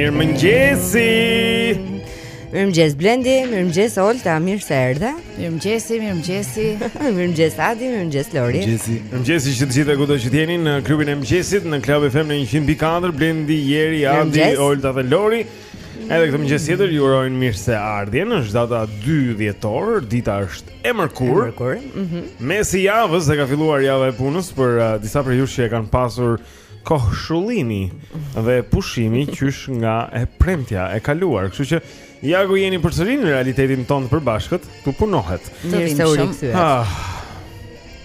Mirë mëngjesi! Mirë mëngjes Blendi, mirë mëngjes Olta, mirë se erdhe. Mirë mëngjesi, mirë mëngjesi. mirë mëngjes Adi, mirë mëngjes Lori. Mirë mëngjesi. Mirë mëngjesi që të gjitha kudo që jeni në klubin e mëngjesit në Club FM në 104 Blendi, Jeri, Adi, Olta dhe Lori. Edhe këtë mëngjes tjetër ju urojnë mirë se ardhjen. Është data 2 dhjetor, dita është e mërkurë. Mërkurë. Mhm. Mm Mesi i javës e ka filluar java e punës për uh, disa prej jush që e kanë pasur kohë shullimi dhe pushimi qysh nga e premtja e kaluar. Kështu që ja ku jeni përsëri në realitetin tonë të përbashkët, ku punohet. Mirë se u rikthyet. Ah,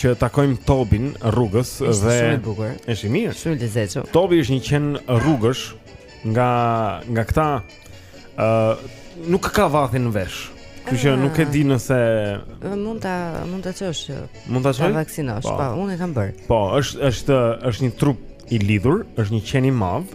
që takojmë Tobin rrugës dhe është shumë i bukur. Është i mirë. Shumë i lezetshëm. Tobi është një qen rrugësh nga nga këta ë uh, nuk ka vathin në vesh. Kështu që nuk e di nëse mund ta mund ta çosh. Mund ta çosh. Vaksinosh, po. po, unë e kam bër. Po, është është është një trup i lidhur, është një qen i madh.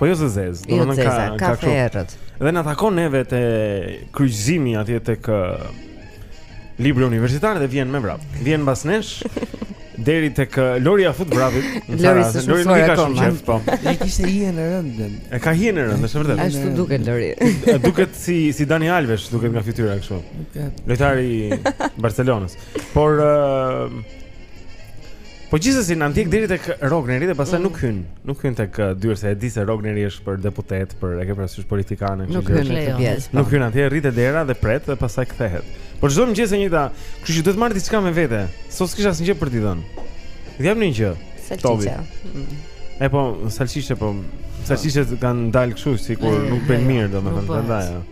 Po jo zez zez, jo domethënë ka ka ferrët. Dhe na takon neve te kryqëzimi atje tek libri universitar dhe vjen me vrap. Vjen mbas nesh. Deri tek Lori ia fut vrapit. Lori s'e Lori nuk ka shumë qejf, po. Ai kishte hijen e rëndë. E ka hijen e rëndë, është vërtet. Ashtu duket Lori. Duket si si Dani Alves, duket nga fytyra kështu. Lojtari i Barcelonës. Por Po gjithsesi na ndjek deri tek Rogneri dhe pastaj mm. nuk hyn, nuk hyn tek uh, dyer se e di se Rogneri është për deputet, për e ke parasysh politikanë që nuk hyn në këtë pjesë. Po. Nuk hyn atje, rri te dera dhe pret dhe pastaj kthehet. Por çdo mëngjes e njëjta, kështu që duhet marr diçka me vete. Sot s'kisha asnjë gjë për t'i dhënë. Dhe jam në një gjë. Salçiçe. Mm. E po, salçiçe po. Salçiçet kanë dalë kështu sikur nuk bën mirë, domethënë, prandaj.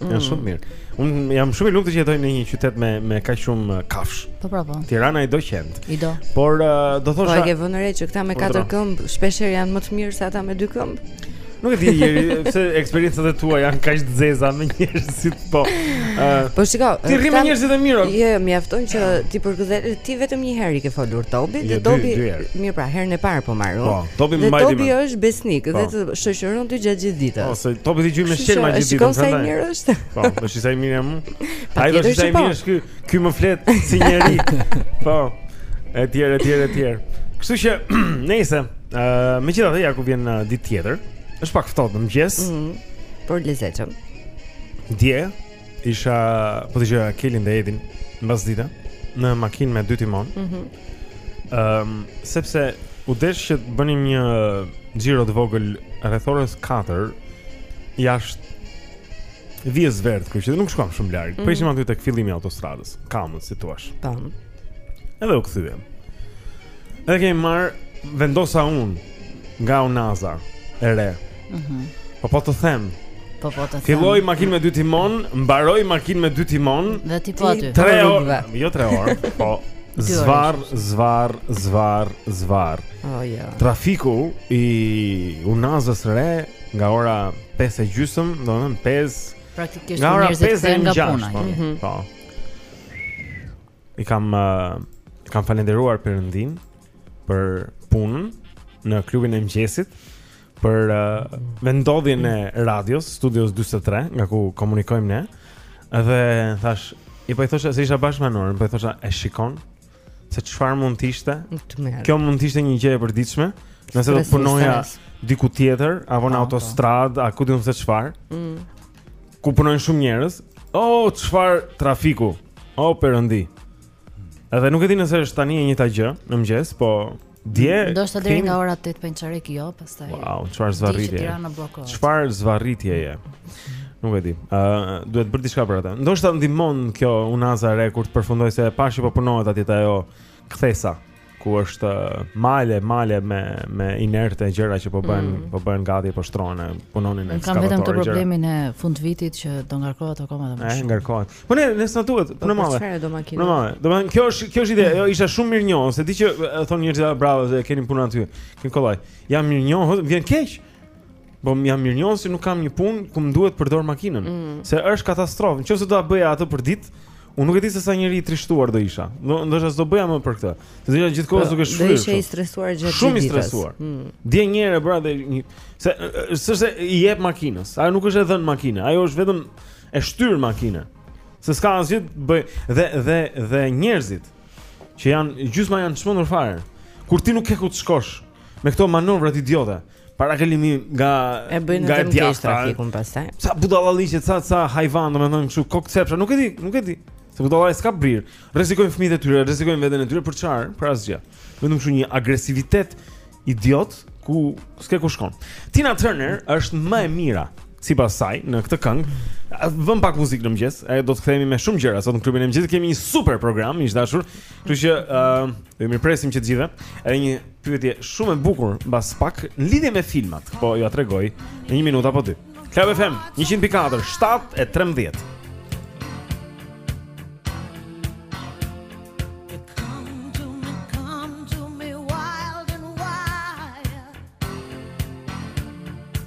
Janë mm. shumë të mirë. Unë jam shumë i lumtur që jetoj në një qytet me me kaq shumë uh, kafsh. Po pra po. Tirana i do qentë. I do. Por uh, do thosha Po e ke vënë re që këta me po, katër këmbë shpesh herë janë më të mirë se ata me dy këmbë. Nuk e di Jeri, pse eksperiencat e tua janë kaq të zeza me njerëzit, po. Uh, po shiko, ti rrim me njerëzit e mirë. Jo, jo, mjafton që ti përkëdhel, ti vetëm një herë i ke folur Tobit, dhe Tobi mirë pra, herën e parë po, mo. Po, Tobi më mbajti. Tobi është besnik dhe po. shoqëron ty gjatë gjithë ditës. Ose po, Tobi, ti gjuje me shqelma gjithë ditën. Shikon sa i mirë është. Po, më shih sa i mirë jam. Ai thotë shih sa i mirë është ky, ky më flet si njeri. Po. Etj, etj, etj. Kështu që, nëse, ë, uh, megjithatë ja ku vjen uh, ditë tjetër, është pak ftohtë në mëngjes. Mm -hmm. Por lezetshëm. Dje isha, po dëgjoja Kelin dhe Edin mbasdite në makinë me dy timon. Mm -hmm. Ëm, um, sepse u desh që të bënim një xhiro të vogël rreth orës 4 jashtë Vjes Vert, kështu që nuk shkuam shumë larg. Mm -hmm. Ishim aty tek fillimi i autostradës, Kamës, si thua. Tam. Edhe u kthyem. Edhe kemi marr vendosa unë nga Unaza e re. Mhm. Mm po po të them. Po po të them. Filloi makinë me dy timon, mbaroi makinë me dy timon. Dhe ti po aty. Tre orë, jo tre orë, po zvar, zvar, zvar, zvar. Oh jo. Trafiku i Unazës re nga ora 5 e gjysëm, domethënë 5 Praktikisht njerëzit kthehen nga puna. Po. Mhm. po. i kam uh, kam falënderuar Perëndinë për punën në klubin e mëngjesit për uh, vendodhjen e radios Studios 43 nga ku komunikojmë ne. Dhe thashë, i po i thosha se isha bashkë me Norën, po i thosha e shikon se çfarë mund të ishte. Kjo mund të ishte një gjë e përditshme, nëse do të punoja diku tjetër apo në autostradë, a ku di unë se çfarë. Mm. ku punojnë shumë njerëz. Oh, çfarë trafiku. Oh, perëndi. Edhe nuk e di nëse është tani e njëjta gjë në mëngjes, po dje ndoshta deri nga ora 8 pa çarek jo, pastaj. Wow, çfarë zvarritje. Çfarë zvarritje je. Nuk e di. Ë, uh, duhet bërë diçka për atë. Ndoshta ndihmon kjo unaza re kur të përfundojë se pashë po punohet atje ajo. kthesa ku është male male me me inerte gjëra që po bën mm. po bëhen gati po shtrohen punonin ekskavatorë. Kam vetëm problemin e fundvitit që do ngarkohet akoma edhe më shumë. Ai ngarkohet. Po ne ne s'na duhet, po normale. Do makinë. Normale. Domethënë kjo është kjo është ide, jo isha shumë mirënjohës, se di që thonë njerëzit bravo se keni punë aty. E keni kollaj. Jam mirënjohës, vjen keq. Po jam mirënjohës që nuk kam një punë ku më duhet të përdor makinën, mm. se është katastrofë. Nëse do ta bëja atë përditë, unë nuk e di se sa njeri i trishtuar do isha. Do ndoshta s'do bëja më për këtë. Se do isha gjithkohë po, duke shfryrë. Do ishe i stresuar gjatë ditës. Shumë i stresuar. Mm. Dje një herë bëra dhe një se s'është i jep makinës. Ajo nuk është e dhënë makinë. Ajo është vetëm e shtyn makinën. Se s'ka asgjë të bëj dhe dhe dhe njerëzit që janë gjysma janë çmendur fare. Kur ti nuk ke ku të shkosh, me këto manovrat idiote. Parakalimi nga e bëjnë ngatërrojnë trafikun pastaj. Sa budallallëqe sa sa hajvan domethënë kështu kokëqypsha, nuk e di, nuk e di. Se budallai s'ka brirë. Rrezikojnë fëmijët e tyre, rrezikojnë veten e tyre për çfarë? Për asgjë. Vetëm kështu një agresivitet idiot ku s'ke ku shkon. Tina Turner është më e mira sipas saj në këtë këngë. Vëmë pak muzikë në mëngjes, e do të kthehemi me shumë gjëra sot në klubin e mëngjesit. Kemi një super program, miq të dashur. Kështu që ë uh, do t'ju mirëpresim që të gjithëve. Edhe një Pyetje shumë e bukur mbas pak në lidhje me filmat. Po ju ja tregoj në një minutë apo dy. Club FM 100.4 7 e 13.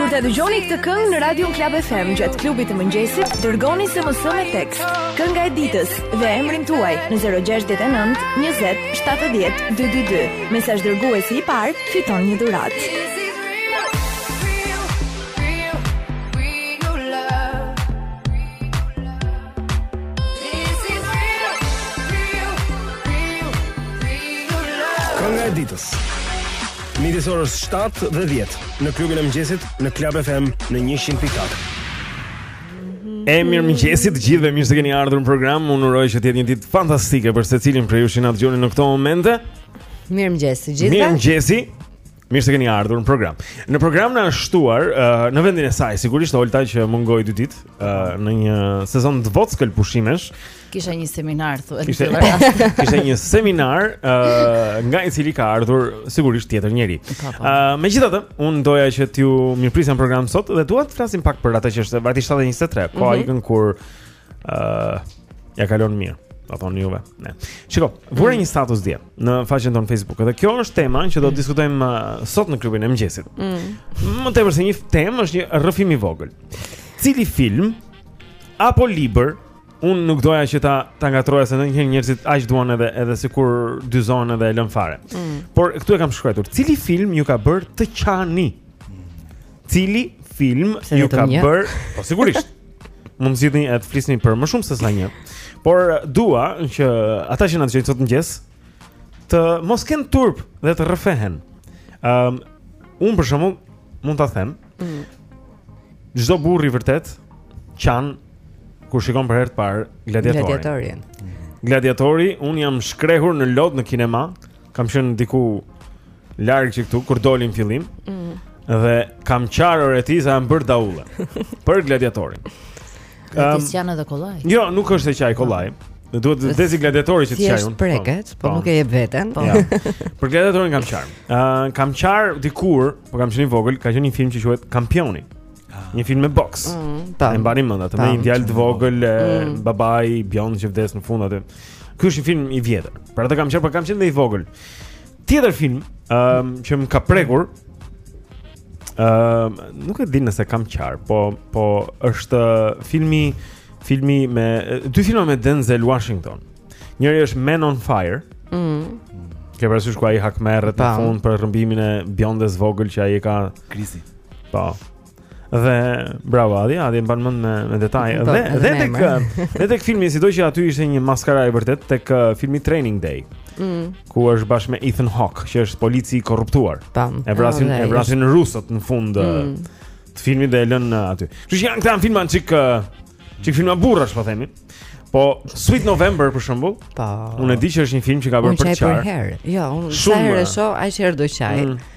Kur ta dëgjoni këtë këngë në Radio Klab FM gjatë klubit të mëngjesit, dërgoni SMS me tekst. Kënga e ditës dhe emrin tuaj në 069 20 70 222. Mesazhdërguesi i parë, fiton një dhuratë. Kënga e ditës. Midis orës 7 dhe 10 në klubin e mëngjesit në Club FM në 100.4. E mirëmëngjesi të gjithëve, mirë se keni ardhur në program. Unë uroj që të jetë një ditë fantastike për secilin prej jush që na dëgjoni në këto momente. Mirëmëngjes të gjithëve. Mirëmëngjesi. Mirë se keni ardhur në program. Në program na është shtuar uh, në vendin e saj, sigurisht Olta që mungoi dy ditë uh, në një sezon të vockël pushimesh. Kisha një seminar thuaj. Kishte kishte një seminar uh, nga i cili ka ardhur sigurisht tjetër njeri. Ëh, po, po. uh, megjithatë, un doja që t'ju mirëprisja në program sot dhe dua të flasim pak për atë që është, vajti 7 e 23, koha mm -hmm. ikën kur ë uh, ja kalon mirë. Ta thonë juve. Ne. Shiko, vura një status dje në faqen tonë Facebook. Dhe kjo është tema që do të diskutojmë uh, sot në klubin e mëngjesit. Mm. Më tepër se një temë është një rrëfim i vogël. Cili film apo libër un nuk doja që ta ta ngatërroja se ndonjëherë njerëzit aq duan edhe edhe sikur dyzon edhe e lën fare. Mm. Por këtu e kam shkruajtur, cili film ju ka bërë të qani? Cili film ju ka bërë? Po sigurisht. Mund të zgjidhni e të flisni për më shumë se sa një. Por dua që ata që na dëgjojnë sot në mëngjes të mos kenë turp dhe të rrëfehen. Ëm um, un për shembull mund ta them. Mm. Çdo mm. burrë i vërtetë qan kur shikon për herë të parë gladiatorin. Gladiatorin. Gladiatori, un jam shkrehur në lot në kinema. kam qenë diku larg që këtu kur doli në fillim. Mm. Dhe kam qarë ore ti sa jam bërë daulle Për gladiatorin Ehm, ti qan edhe kollaj. Jo, nuk është se qaj kollaj. Mo duhet të vdesi gladiatori që të qaj unë. Ti prekesh, po, po, po nuk e jep veten, po. Ja. Për gladiatorin kam qarë. Ëh, uh, kam qarë dikur, po kam qenë i vogël, ka qenë një film që quhet Kampioni. Një film me boks. Mm, e mbani mend atë, me një djalë të vogël, mm. babai bjond që vdes në fund atë. Ky është një film i vjetër. Për atë kam qarë, po kam qenë i vogël. Tjetër film, ëm, um, që më ka prekur. Ëm, um, nuk e di nëse kam qarë, po po është filmi filmi me dy filma me Denzel Washington. Njëri është Man on Fire. Mhm. Ke parasysh ku ai hakmerret në fund për rrëmbimin e bjondes së vogël që ai e ka Krisi. Po. Dhe bravo Adi, Adi e mban mend me me detaj. Po, dhe dhe tek dhe tek filmi sidoqë aty ishte një maskara e vërtetë tek uh, filmi Training Day. Mm. Ku është bashkë me Ethan Hawke, që është polici i korruptuar. Tam. E vrasin e vrasin rusët në fund uh, mm. të filmit dhe e lënë uh, aty. Kështu që janë këta ca filma çik çik filma burrash po themi. Po Sweet November për shembull. Po. Unë e di që është një film që ka bërë për të qarë. Jo, unë sa herë shoh, aq herë do qaj. Mm.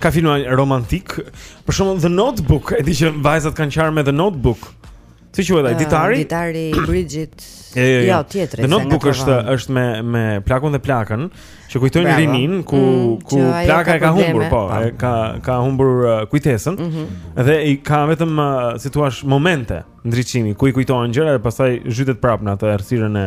Ka filma romantikë, për shembull The Notebook, e di që vajzat kanë qarë me The Notebook. Si quhet ai? Ah, ditari? Ditari i Bridget. Jo, jo, jo. jo tjetri. The Notebook është është me me plakun dhe plakën, që kujtojnë rininë ku mm, ku plaka e ka humbur, po, e ka ka humbur uh, kujtesën. Mm -hmm. Dhe i ka vetëm uh, si thua momente ndriçimi ku i kujtohen gjëra dhe pastaj zhytet prapë në atë errësirën e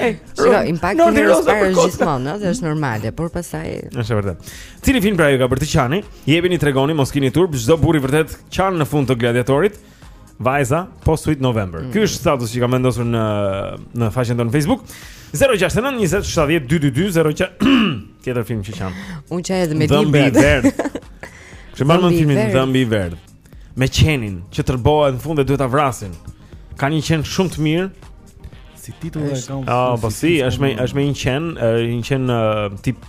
Shiko, impakti i herës së parë është gjithmonë, ëh, është normale, por pastaj Është vërtet. Cili film pra ju ka bërë të qani? Jepini tregoni, mos keni turp, çdo burrë i vërtetë qan në fund të gladiatorit. Vajza, po Sweet November. Mm. Ky është status që kam vendosur në në faqen tonë në Facebook. 069 20 70 222 Tjetër film që kam. Unë qaj edhe me Dhëmbi i verdhë. Kush e mban mend filmin Dhëmbi i verdhë. me qenin që tërbohet në fund dhe duhet ta vrasin. Kanë një qen shumë të mirë. Si titull e ka? Ah, po si, është me është me një qen, një qen tip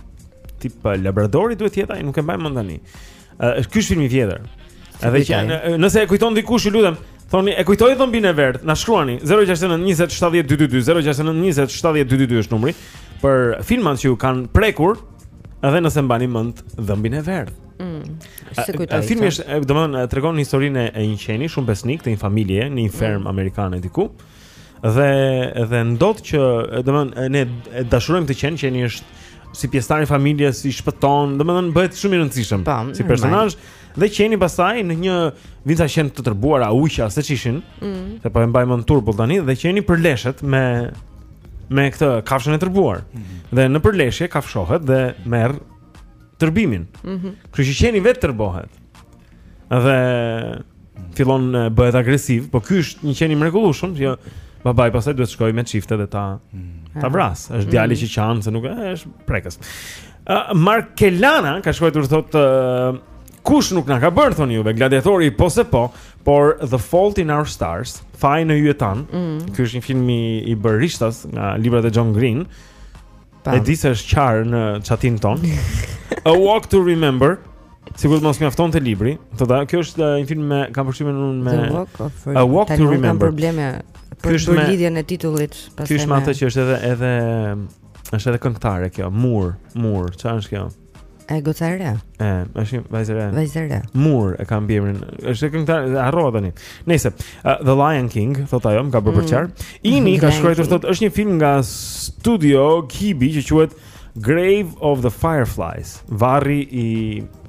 tip labradori duhet të jetë ai, nuk e mbaj mend tani. Është ky film i vjetër. Edhe që nëse e kujton dikush, ju lutem, thoni e kujtoj Dhëmbin e verdhë, na shkruani 069 20 70 222, 069 20 70 222 është numri për filmat që ju kanë prekur, edhe nëse mbani mend Dhëmbin e verdhë. S'e kujtoj. Filmi është, domethënë, tregon historinë e një qeni shumë besnik të një familje në një fermë mm. amerikane diku. Dhe dhe ndodh që, domethënë, ne e dashurojmë atë qenin, qeni është si pjesëtar i familjes, i shpëton, domethënë bëhet shumë i rëndësishëm po, si personazh. Dhe qeni pastaj në një vijnë ca qen të tërbuar a ujq a se ç'ishin, mm. se po e mbaj mend turbull tani dhe qeni përleshet me me këtë kafshën e tërbuar. Mm. Dhe në përleshje kafshohet dhe merr tërbimin. Mhm. Mm Kështu që qeni vetë tërbohet. Dhe fillon bëhet agresiv, po ky është një qen i mrekullueshëm, që babai pastaj duhet të shkojë me çifte dhe ta ta mm. vrasë. Është mm. djali që qan se nuk e, është prekës. Uh, Markelana ka shkruar të thotë uh, kush nuk na ka bërë thotë juve gladiatori po se po, por The Fault in Our Stars, Faji në yjet tanë. Mm. Ky është një film i, i bërë rishtas nga librat e John Green. E di se është qarë në chatin tonë A Walk to Remember Sikur të mos mjaftonte libri Të da, kjo është uh, një film me Kam përshtypjen unë me The Walk of Remember A Walk to Remember Kam probleme Për për lidhjen e titullit Kjo është me atë që është edhe edhe është edhe këngëtare kjo Moore, Moore, ça është kjo? E goca e re. E, është një vajzë e re. Vajzë e re. Moore e ka mbiemrin. Është këngëtare, harrova tani. Nëse uh, The Lion King, thotë ajo, më ka bërë për të qarë. Mm. Ini ka shkruar thotë, është një film nga Studio Ghibli që quhet Grave of the Fireflies, varri i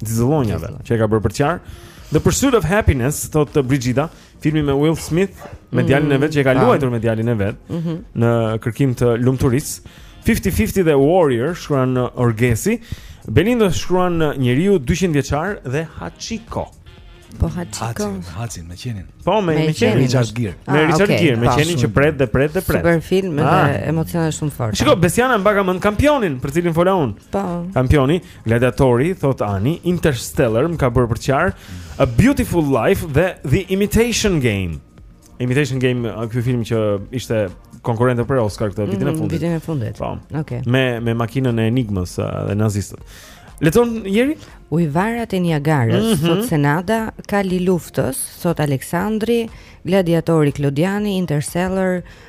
xixëllonjave, që e ka bërë për të qarë. The Pursuit of Happiness, thotë Brigida, Filmi me Will Smith, me mm. djalin e vet që e ka luajtur me djalin e vet mm -hmm. në kërkim të lumturisë. 50-50 dhe Warrior shkruan Orgesi. Belinda shkruan Njeriu 200 vjeçar dhe Hachiko. Po Hachiko. Hachin, Hachin me qenin. Po me me qenin Richard Gere. Ah, me Richard okay. Gere, me qenin që pret dhe pret dhe pret. Super film, ah. emocione shumë forte. Shiko, Besiana mbaka mend kampionin për cilin fola unë. Po. Kampioni, Gladiatori, thotë Ani, Interstellar më ka bërë për qarë, A Beautiful Life dhe The Imitation Game. Imitation Game, ky film që ishte konkurrent për Oscar këtë vitin e mhm, fundit. Vitin e fundit. Po. Okej. Me me makinën e Enigmës dhe nazistët. Lexon njëri? Ujëvarat e Niagarës, mm -hmm. thotë Senada, Kali i Luftës, thotë Aleksandri, Gladiatori Klodiani, Interstellar,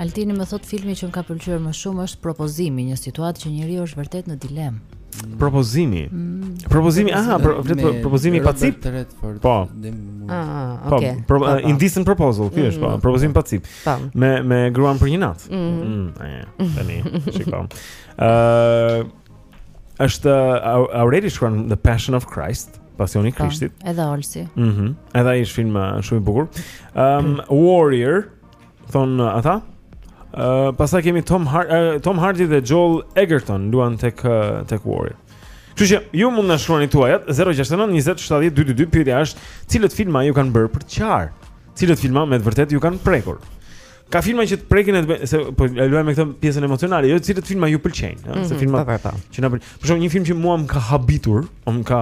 Altini më thotë filmi që më ka pëlqyer më shumë është Propozimi, një situatë që njeriu është vërtet në dilemë. Mm. Propozimi. Mm. Propozimi, aha, pro, flet për propozimi i pacipë. Po. Ah, ah po, okay. Po, pro, uh, indecent proposal, ky është, po, mm. propozim i pacipë. Po. Me me gruan për një natë. Mm. Mm, mm tani, shikoj. Ëh, uh, është uh, Aureli shkruan The Passion of Christ. Mm. Pasioni i po, Krishtit. Edhe Olsi. Mhm. Mm edhe ai është film shumë i bukur. Ëm um, Warrior, Thonë uh, ata. Ë uh, pastaj kemi Tom Hardy, uh, Tom Hardy dhe Joel Edgerton luajnë tek uh, tek Warrior. Kështu që ju mund të na shkruani tuajat 069 20 70 222 pyetja është cilët filma ju kanë bërë për të qarë? Cilët filma me të vërtetë ju kanë prekur? Ka filma që të prekin e të bëjnë, se po e luaj me këtë pjesën emocionale, jo cilët filma ju pëlqejnë, ëh, mm -hmm, se mhm, filma. Po, po, po. Që na pëlqejnë. Për shembull, një film që mua më ka habitur, o më ka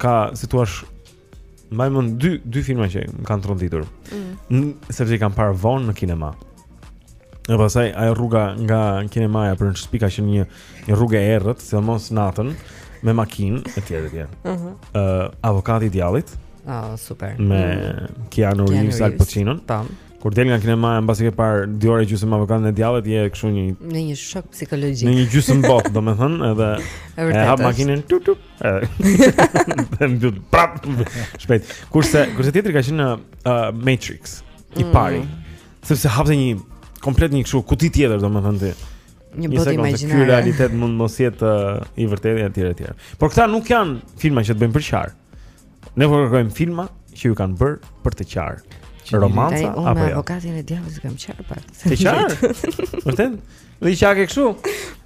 ka si të thuash Mbaj mend dy dy filma që më kanë tronditur. Mm. Sepse i kam parë vonë në kinema. Dhe pastaj, ajo rruga nga kinemaja për në shpi ka qenë një, një rrugë e errët, sidomos natën, me makinë, e tjera, e tjera. Uh -huh. uh, avokati i djallit. Oh, super. Me mm. Keanu Reeves, Al Pacino. Tam. Kur del nga kinemaja, mbasi ke parë dy orë e gjysëm avokatin e djallit, je kështu një... Në një shok psikologjik. Në një gjysëm botë, domethënë, edhe... e hap makinën, tup, tup, Dhe më dhëtë prap Shpejt Kurse, kurse tjetri ka qenë uh, Matrix I mm. pari Sepse hapte një Komplet një kështu Kuti tjetër domethënë ti Një, një botë imagjinare Ky realitet mund të mos jetë uh, I vërtetë e tjera e tjera Por këta nuk janë Filma që të bëjnë për qarë Ne po kërkojmë filma që ju kanë bërë për të qarë. Që romanca apo jo? Unë avokatin e djallit kam qarë pak. Ke qarë? Vërtet? Dhe i qake këshu?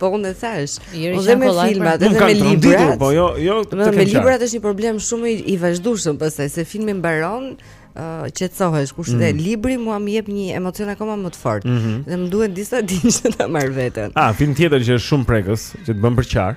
Po unë dhe thashë. Unë dhe me filmat, edhe me librat. Po jo, jo të kem qarë. Me librat është një problem shumë i vazhdueshëm sepse, se filmi mbaron uh, qetësohesh kush mm. dhe libri mua më jep një emocion akoma më të fortë mm -hmm. dhe më duhen disa ditë që ta marr veten. Ah, film tjetër që është shumë prekës, që të bën për qarë.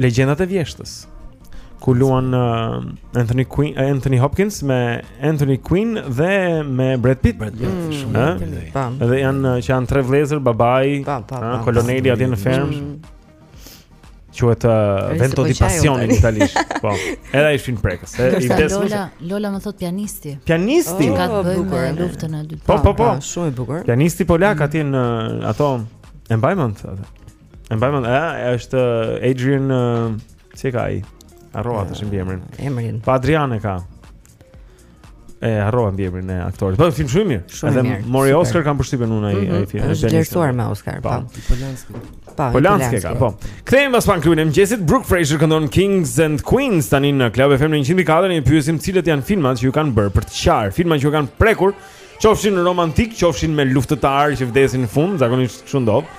Legjendat e vjeshtës. Ku luan uh, Anthony Quinn, uh, Anthony Hopkins me Anthony Quinn dhe me Brad Pitt. Brad Pitt mm, shumë i mirë. Dhe janë uh, që janë tre vëllezër, babai, uh, koloneli atje në fermë. Mm. Quhet uh, Vento po di Passione në italisht. Po. Edhe ai është film prekës. I vdes Lola, Lola më thotë pianisti. Pianisti. Oh, ka të bëjë me luftën e dytë. Po, po, po. Shumë i bukur. Pianisti polak mm. atje në ato e mbaj mend atë. E mbaj mend, është Adrian si e ka ai? Harrova tashi mbiemrin. Emrin. Po Adrian e ka. E harrova emrin e aktorit. Po film shumë mirë. Edhe mirë. mori super. Oscar kam përshtypjen unë ai mhm, ai film. Është vlerësuar me Oscar, po. po. Polanski. Po, Polanski ka, po. Kthehemi pas pak në klubin e mëngjesit. Brooke Fraser këndon Kings and Queens tani në Club FM në 104 ne pyesim cilët janë filmat që ju kanë bërë për të qarë, filmat që ju kanë prekur, qofshin romantikë, qofshin me luftëtarë që vdesin në fund, zakonisht kështu ndodh.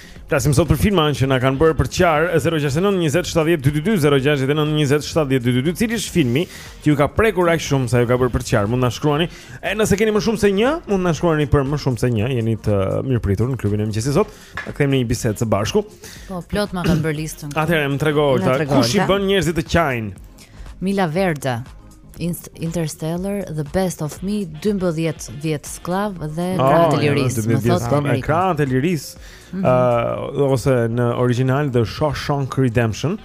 Flasim sot për filmat që na kanë bërë për qarë 069 20 70 222 069 20 70 222 cili është filmi që ju ka prekur aq shumë sa ju ka bërë për qarë mund të na shkruani e nëse keni më shumë se një mund të na shkruani për më shumë se një jeni të mirëpritur në klubin e mëngjesit sot ta kemi një bisedë së bashku po plot ma kanë bërë listën atëherë më trego ta kush i bën njerëzit të qajnë Miglio Verde Interstellar The Best of Me 12 vjet skllav dhe oh, Krahët e Lirisë. Më thotë Krahët e Krahët e Lirisë. Mm -hmm. uh, ose në origjinal The Shawshank Redemption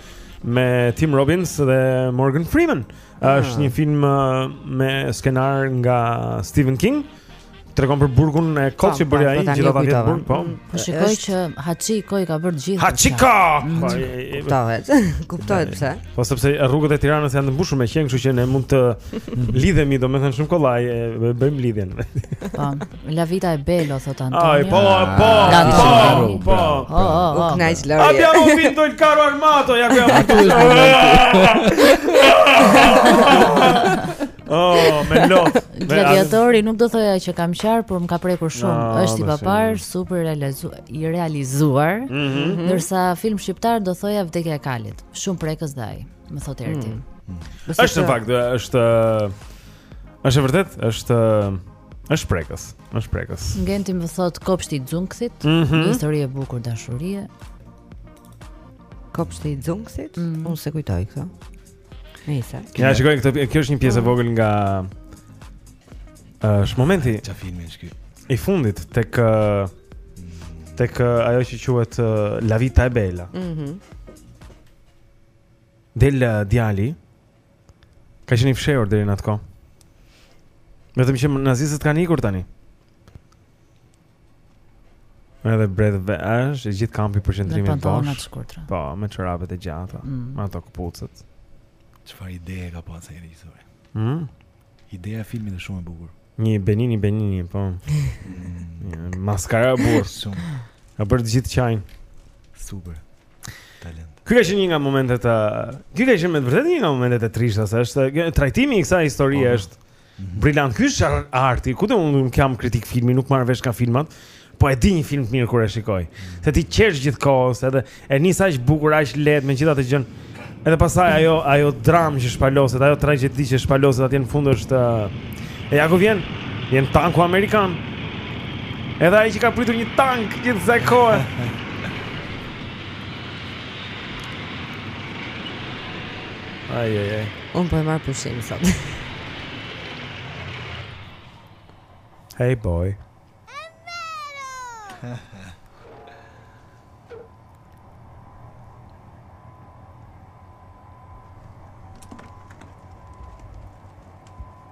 me Tim Robbins dhe Morgan Freeman. Ah. Është një film uh, me skenar nga Stephen King. Tregon për burgun e kotë që bëri ai gjithë ata vjet burg, po. Po shikoj që Haçiko ka bërë gjithë. Haçiko. Mm. Po, kuptohet. Kuptohet pse? Po sepse rrugët e Tiranës janë të mbushur me qen, kështu që ne mund të lidhemi, domethënë shumë kollaj e bëjmë lidhjen. Po. La vita è bella thotë Antonio. Ai po po. Po. po. Oh, oh, oh. Nice Lori. Abbiamo vinto il carro armato, ja ku jam. Oh, me lot. Gladiatori nuk do thoja që kam qarë, por më ka prekur shumë. Jo, është i paparë, super realizuar, i realizuar. Mm -hmm. Ndërsa film shqiptar do thoja Vdekja e Kalit. Shumë prekës dhe ai, më thotë Erdi. Mm -hmm. Është në fakt, është është e vërtet, është është prekës, është prekës. Genti më thotë Kopshti i Xunksit, mm -hmm. një histori e bukur dashurie. Kopshti i Xunksit? Mm -hmm. Unë s'e kujtoj këtë. Nëse. Ja shiko këtë, kjo është një pjesë e vogël nga është momenti çfarë filmi është ky? I fundit tek tek ajo që quhet La Vita è Bella. Mhm. Mm Del djali ka qenë i fshehur deri në atë kohë. Vetëm që nazistët kanë ikur tani. Edhe bredh bosh, i gjithë kampi i përqendrimit bosh. Me pantallonat e shkurtra. Po, me çorapet e gjata, mm. me ato këpucët. Çfarë ide ka pasur ai regjisor? Hm? Ideja e filmit është shumë e bukur. Një Benigni Benigni, po. Mm. Maskara e bukur shumë. Ka bërë të gjithë të qajnë. Super. Talent. Ky është një nga momentet e Ky është me vërtet një nga momentet e trishta, se është trajtimi i kësaj historie po, po. është Brilant, ky është çfarë arti. Ku di unë nuk jam kritik filmi, nuk marr vesh nga filmat, po e di një film të mirë kur e shikoj. Mm. Se ti qesh gjithë kohës, edhe e nis aq bukur, aq lehtë me gjithë atë gjënë. Edhe pastaj ajo ajo dramë që shpaloset, ajo tragjedi që shpaloset atje në fund është e ja ku vjen, vjen tanku amerikan. Edhe ai që ka pritur një tank gjithë sa kohë. Ai ai ai. Unë po e marr pushim sot. Hey boy.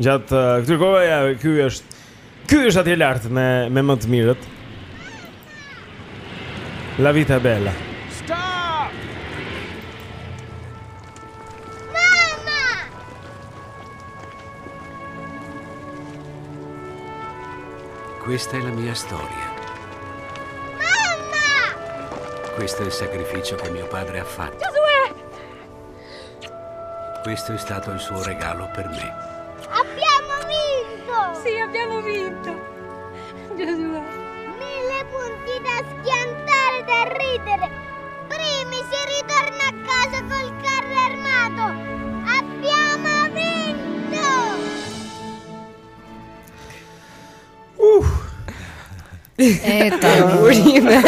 Gjatë këtyre kohëve ja ky është ky është atje lart me me më të mirët. La vita è bella. Stop! Mama! Questa è la mia storia. Mamma! Questo è il sacrificio che mio padre ha fatto. Questo è stato il suo regalo per me. Abbiamo vinto! Sì, abbiamo vinto! Giosuè! Mille punti da schiantare, da ridere! Primi si ritorna a casa col carro armato! Abbiamo vinto! Uh. E ta urime.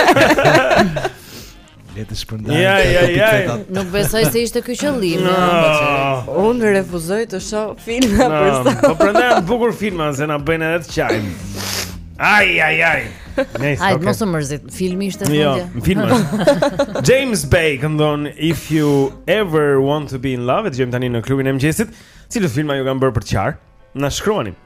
Le të shpërndaj. Ja, ja, ja. Nuk besoj se ishte ky qëllimi. No. Unë refuzoj të shoh filma no. për sot. Po prandaj janë bukur filma se na bëjnë edhe të qajmë. Ai ai ai. Nice, Ai okay. mos u mërzit. Filmi ishte fundi. Jo, filmi. James Bay këndon If You Ever Want to Be in Love, e dëgjojmë tani në klubin e mëngjesit. Cilët filma ju kanë bërë për të qarë? Na shkruani.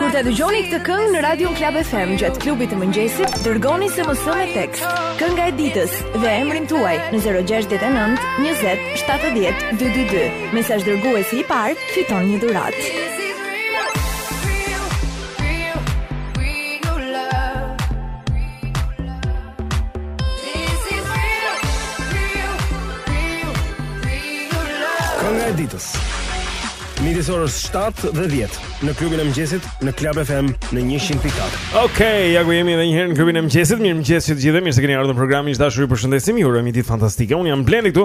Kur të dëgjoni këtë këngë në Radio Club FM gjatë klubit të mëngjesit, dërgoni SMS me tekst, kënga e ditës dhe emrin tuaj në 069 20 70 222. Mesazhdërguesi i parë, fiton një dhuratë. Kënga e ditës. Midis orës 7 dhe 10 në klubin e mëngjesit në Club FM në 100.4. Okej, okay, ja ku jemi edhe një herë në klubin e mëngjesit. Mirëmëngjes të gjithëve. Mirë se keni ardhur në program. Miq të dashur, ju përshëndesim. Ju urojmë ditë fantastike. Unë jam Blendi këtu.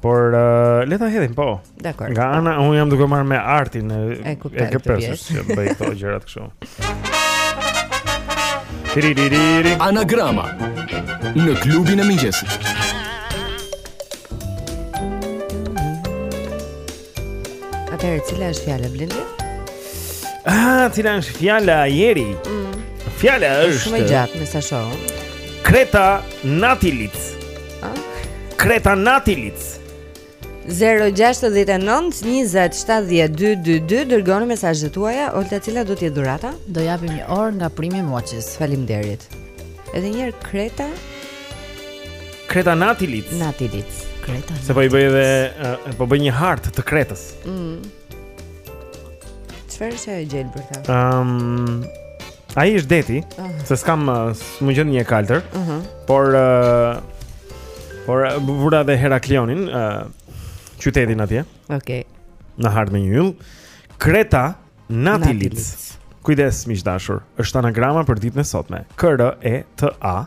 Por uh, le ta hedhim po. Dakor. Nga ana unë jam duke u marrë me artin e e GPS-s që bëj këto gjërat kështu. Anagrama në klubin e mëngjesit. Atëherë cila është fjala Blendi? Ah, cila është fjala Jeri? Mm. Fjala është shumë e gjatë, me sa shoh. Kreta Natilic. Ah? Kreta Natilic. 069 20 70 222 Dërgoni mesazhet tuaja Olta cila do të jetë dhurata? Do japim një orë nga Premium Watches Faleminderit Edhe një herë kreta Kreta Natilic. Natilic. Kreta. Se po i bëj edhe uh, po bëj një hartë të Kretës. Mm. Çfarë është ajo gjelbërta? Ëm um, Ai është deti, uh ah. -huh. se s'kam uh, më gjend një kaltër. Uh mhm. -huh. Por uh, por uh, vura dhe Heraklionin, uh, qytetin atje. Okej. Okay. Në hartë me një yll. Kreta Natilic. Natilic. Kujdes miq të dashur, është anagrama për ditën e sotme. K R E T A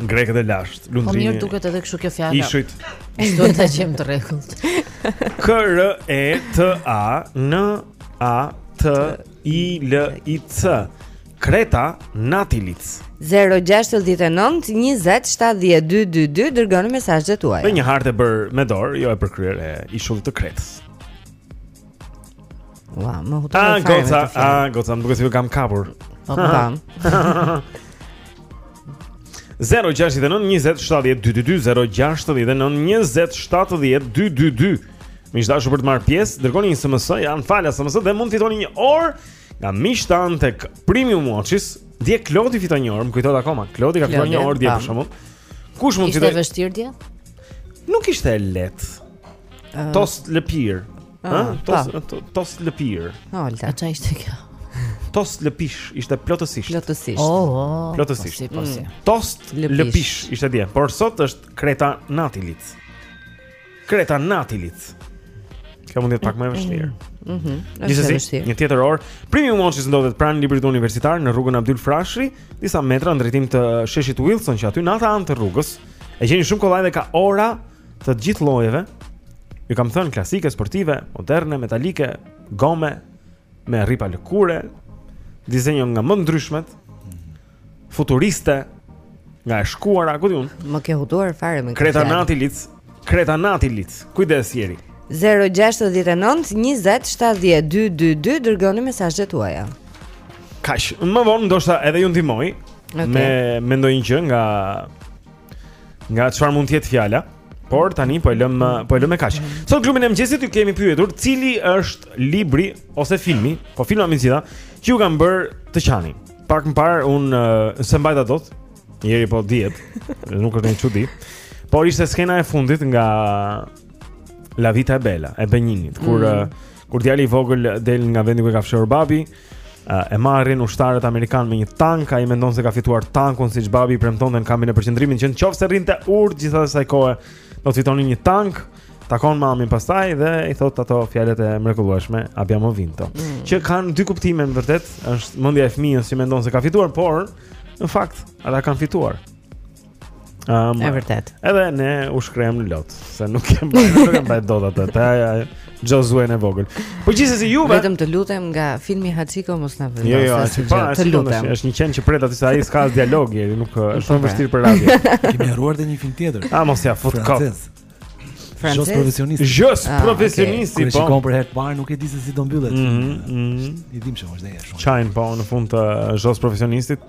Grekët e lashtë, po lundrimi. Po mirë duket edhe kështu kjo fjala. Ishujt. Duhet të jemi të rregullt. K R E T A N A T I L I C. Kreta Natilic. 069 20 70 222 dërgoni mesazhet tuaja. Edhe një hartë e bërë me dorë, jo e përkryer e ishullit të Kretës. Ua, më hutoj fare. Ah, goca, ah, goca, më duket se e kam kapur. Po e kam. 069 20 70 222 Miq të dashur për të marrë pjesë Dërgoni një SMS Janë falas SMS Dhe mund të fitoni një orë Nga miqtë tanë tek Premium Watches Dje Klodi fitoi një orë Më kujtohet akoma Klodi ka fituar një orë dje për shumë Kush mund të fitoni Ishte e vështirë dje? Nuk ishte e lehtë Uh, tost lëpir. Ëh, ah, uh, tost po. to, tost lëpir. Holta. Çfarë ishte kjo? Tost lëpish ishte plotësisht. Plotësisht. Oh, oh, oh. plotësisht. Po si, po si. Mm. Tost lëpish. lëpish ishte dje, por sot është kreta natilit. Kreta natilit. Kjo mund të jetë pak më e vështirë. Mm. Mhm. Mm Gjithsesi, një tjetër orë, Primi Watches ndodhet pranë librit universitar në rrugën Abdyl Frashëri, disa metra në drejtim të sheshit Wilson që aty në atë anë të rrugës. E gjeni shumë kollaj dhe ka ora të gjithë llojeve. Ju kam thënë klasike, sportive, moderne, metalike, gome me rripa lëkure, dizenjo nga më të ndryshmet, futuriste, nga e shkuara, ku di unë. Më ke hutuar fare me këtë. Kreta Natilic, Kreta Natilic. Kujdes Jeri. 069 20 7222 dërgoni mesazhet tuaja. Kaq, më vonë ndoshta edhe ju ndihmoj okay. me mendojnë që nga Nga çfarë mund të jetë fjala? Por tani po e lëm po e lëm me kaq. Sot në Klubin e Mëngjesit ju kemi pyetur cili është libri ose filmi, po filma mbi të gjitha, që ju kanë bërë të qani. Pak më parë unë uh, s'e mbajta dot, njëri po dihet, nuk është ndonjë çudi. Por ishte skena e fundit nga La Vita è Bella e Benignit, kur mm. uh, kur djali i vogël del nga vendi ku e ka fshehur babi, uh, e marrin ushtarët amerikanë me një tank, ai mendon se ka fituar tankun siç babi i premtonte në kampin e përqendrimit që në qoftë se rrinte urtë gjithë asaj kohe do të fitonin një tank. Takon mamin pastaj dhe i thotë ato fjalët e mrekullueshme, abbiamo vinto. Mm. Që kanë dy kuptime në të vërtetë, është mendja e fëmijës që mendon se ka fituar, por në fakt ata kanë fituar. Um, e vërtetë. Edhe ne u shkrehëm në lot, se nuk kem bërë, nuk kem bërë dot atë. Ta ja Giosuènë e vogël. Po gjithsesi ju vetëm të lutem nga filmi Hachiko mos na vendos. Jo, jo, si pa, të lutem. Është një qen që pret aty se ai s'ka as dialog, Jeri, nuk është shumë pra. vështirë për radio. Kemi harruar dhe një film tjetër. Ah, mos ja fut kot. Jos profesionisti. Jos ah, profesionisti, po. Kur e shikon për herë të parë nuk e di se si do mbyllet. Mhm, mhm. I dim se është dhe shumë. Qajnë po në fund të Jos profesionistit.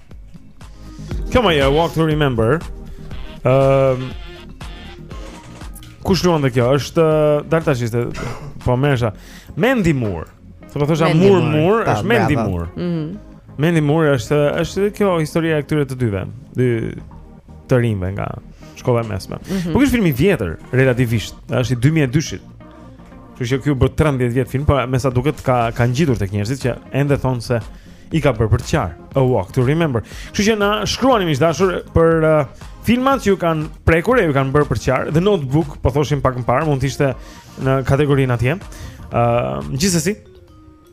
Kjo A Walk to Remember. Ehm um, Kush luan te kjo? Është eh, dal tash ishte po mërsha. Mandy Moore. Se po thosha Moore Moore, është Mandy Moore. Mhm. Mm Mandy Moore është është kjo historia e këtyre të dyve, dy të rinjve nga shkolla e mesme. Mm -hmm. Po ky është film i vjetër relativisht, është i 2002-shit. Kështu që ky u bë 13 vjet film, por me sa duket ka ka ngjitur tek njerëzit që ende thonë se i ka bërë për të qarë. A Walk to Remember. Kështu që na shkruani miq të dashur për uh, filmat që ju kanë prekur e ju kanë bërë për të qarë. The Notebook, po thoshim pak më parë, mund të ishte në kategorinë atje. Ëm, uh, gjithsesi,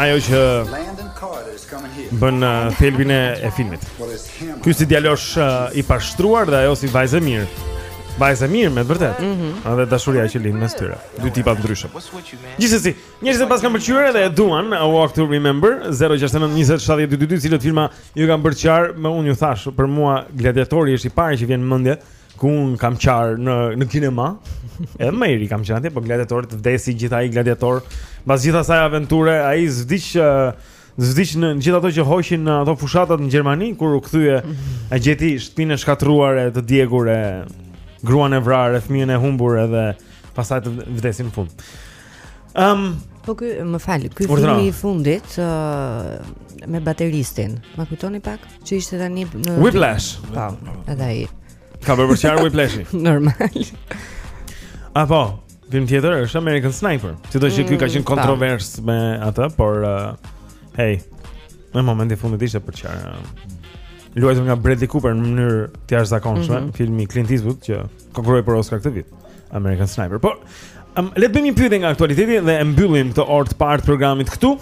Ajo që bën uh, thelbin e, e filmit. Ky si djalosh uh, i pashtruar dhe ajo si vajzë e mirë. Vajzë e mirë me të vërtetë. Mm -hmm. Edhe dashuria që lind mes tyre. Dy tipa të ndryshëm. Gjithsesi, njerëzit e paskan pëlqyer dhe e duan A Walk to Remember 0692070222 cilët filma ju kanë bërë të qani, më unë ju thashë, për mua gladiatori është i pari që vjen në mendje. Mm ku un kam qarë në në kinema. Edhe më i ri kam qenë atje, po gladiatori të vdesë gjithë ai gladiator. Mbas gjithë asaj aventure, ai s'vdiq s'vdiq në gjithë ato që hoqi në ato fushatat në Gjermani kur u kthye. E gjeti shtëpinë e shkatërruar e të djegur e gruan e vrarë, fëmijën e humbur edhe pastaj të vdesë në fund. Ëm, Po ky, më fal, ky Urdhra. filmi i fundit ë, me bateristin. Ma kujtoni pak? Që ishte tani në Whiplash. Po, edhe ai. Ka qenë për të qarë Whiplash? Normal. A po, film tjetër është American Sniper. Sidoqë ky ka mm, qenë po. kontrovers me atë, por uh, hey, momenti i fundit ishte për të qarë. Uh, luajtur nga Bradley Cooper në mënyrë të jashtëzakonshme, mm -hmm. filmi i Clint Eastwood që Konkurroi për Oscar këtë vit. American Sniper. Po, um, le të bëjmë një pyetje nga aktualiteti dhe e mbyllim këtë orë të parë të programit këtu.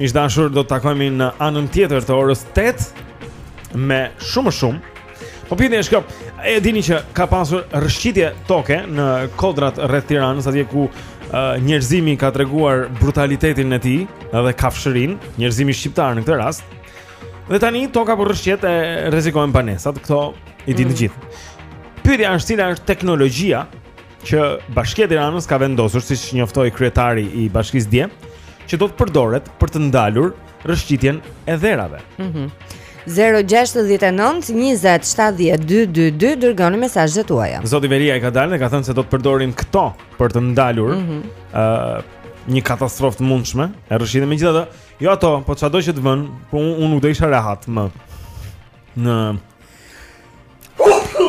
Miq të dashur, do të takohemi në anën tjetër të orës 8 me shumë më shumë. Po pyetja është kjo, e dini që ka pasur rrëshqitje toke në kodrat rreth Tiranës, atje ku uh, njerëzimi ka treguar brutalitetin e tij dhe kafshërinë, njerëzimi shqiptar në këtë rast. Dhe tani toka po rrëshqet e rrezikojnë banesat këto i dinë mm. të gjithë. Pyetja është cila është teknologjia që Bashkia e Tiranës ka vendosur siç njoftoi kryetari i bashkisë dje, që do të përdoret për të ndalur rrëshqitjen e dherave. Mhm. Mm 0692070222 Dërgoni mesazhet tuaja Zoti Veliaj ka dalë dhe ka thënë se do të përdorim këto Për të ndalur mm -hmm. uh, Një katastrofë të mundshme E rrëshqet, megjithatë Jo ato, po çfarëdo që të vënë, po unë un nuk do rrija rehat më. Në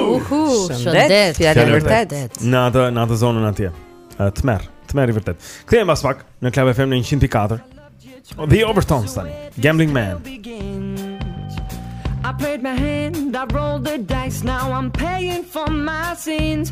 Uhu, shëndet, fjalë vërtet. Në atë në atë zonën atje. Tmerr, tmerr i vërtetë. Kthehemi pas pak në Club FM në 104. The Overtones tani. Gambling Man. I played my hand, I rolled the dice, now I'm paying for my sins.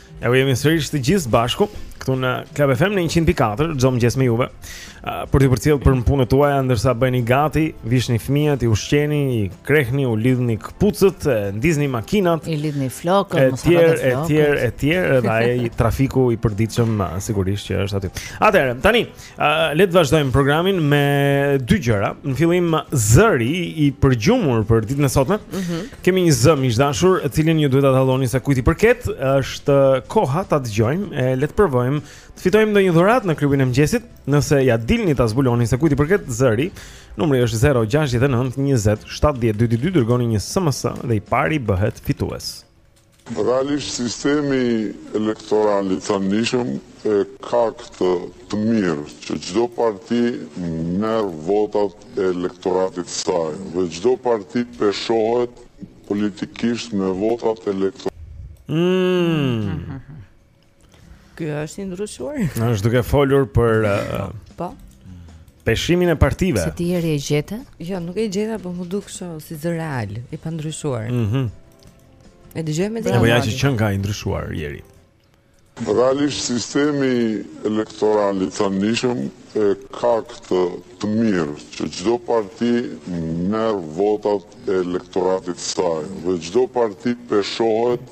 E jemi sërish të gjithë së bashku këtu në Club FM në 104, çdo mëngjes me juve. Uh, për t'ju përcjellë për në punët tuaja ndërsa bëheni gati, vishni fëmijët, i ushqeni, i krehni, u lidhni këpucët, ndizni makinat, i lidhni flokët, mos harroni flokët. Etj, etj, etj, edhe ai trafiku i përditshëm sigurisht që është aty. Atëherë, tani Uh, le të vazhdojmë programin me dy gjëra. Në fillim zëri i përgjumur për ditën e sotme. Mm -hmm. Kemi një zë miq të dashur, të cilin ju duhet ta dalloni se kujt i përket, është koha ta dëgjojmë e le të provojmë të fitojmë ndonjë dhuratë në klubin e mëngjesit, nëse ja dilni ta zbuloni se kujt i përket zëri. Numri është 069 20 70 222, dërgoni një SMS dhe i pari bëhet fitues. Realisht sistemi elektoral i tanishëm e ka këtë të mirë që çdo parti merr votat e elektoratit të saj dhe çdo parti peshohet politikisht me votat e elektoratit. Hmmm. Ky është i ndryshuar. Është duke folur për uh, Po. Peshimin e partive. Si ti Eri e gjete? Jo, nuk e gjeta, po më duk kështu si zë real, i pandryshuar. Mhm. Mm e dëgjoj me drejtë. Po ja që qenka i ndryshuar Eri. Realisht sistemi elektoral i tanishëm e ka këtë të mirë që çdo parti merr votat e elektoratit të saj dhe çdo parti peshohet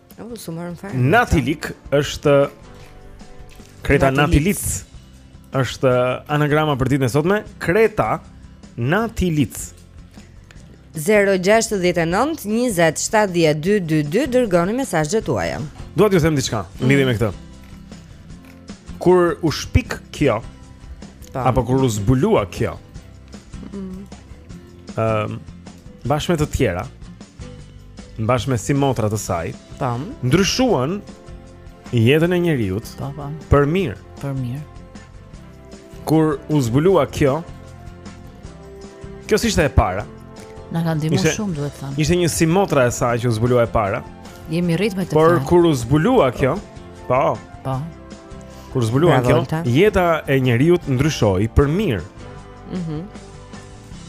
Oh, s'u morën fare. Natilik është Kreta Natilic. Është anagrama për ditën e sotme, Kreta Natilic. 069 20 70 222 dërgoni mesazhet tuaja. Dua t'ju them diçka në lidhje me këtë. Kur u shpik kjo, Ta. apo kur u zbulua kjo. Ëm, mm. um, bashkë me të tjera, bashkë me simotra të saj, tam, ndryshuan jetën e njeriut, po, po. Për mirë. Për mirë. Kur u zbulua kjo, kjo s'ishte e para. Na ka ndihmuar shumë, duhet thënë. Ishte një simotra e saj që u zbulua e para. Jemi rrit me të. Por fërë. kur u zbulua kjo, po. Po. Kur u zbulua kjo, jeta e njeriut ndryshoi për mirë. Mhm. Mm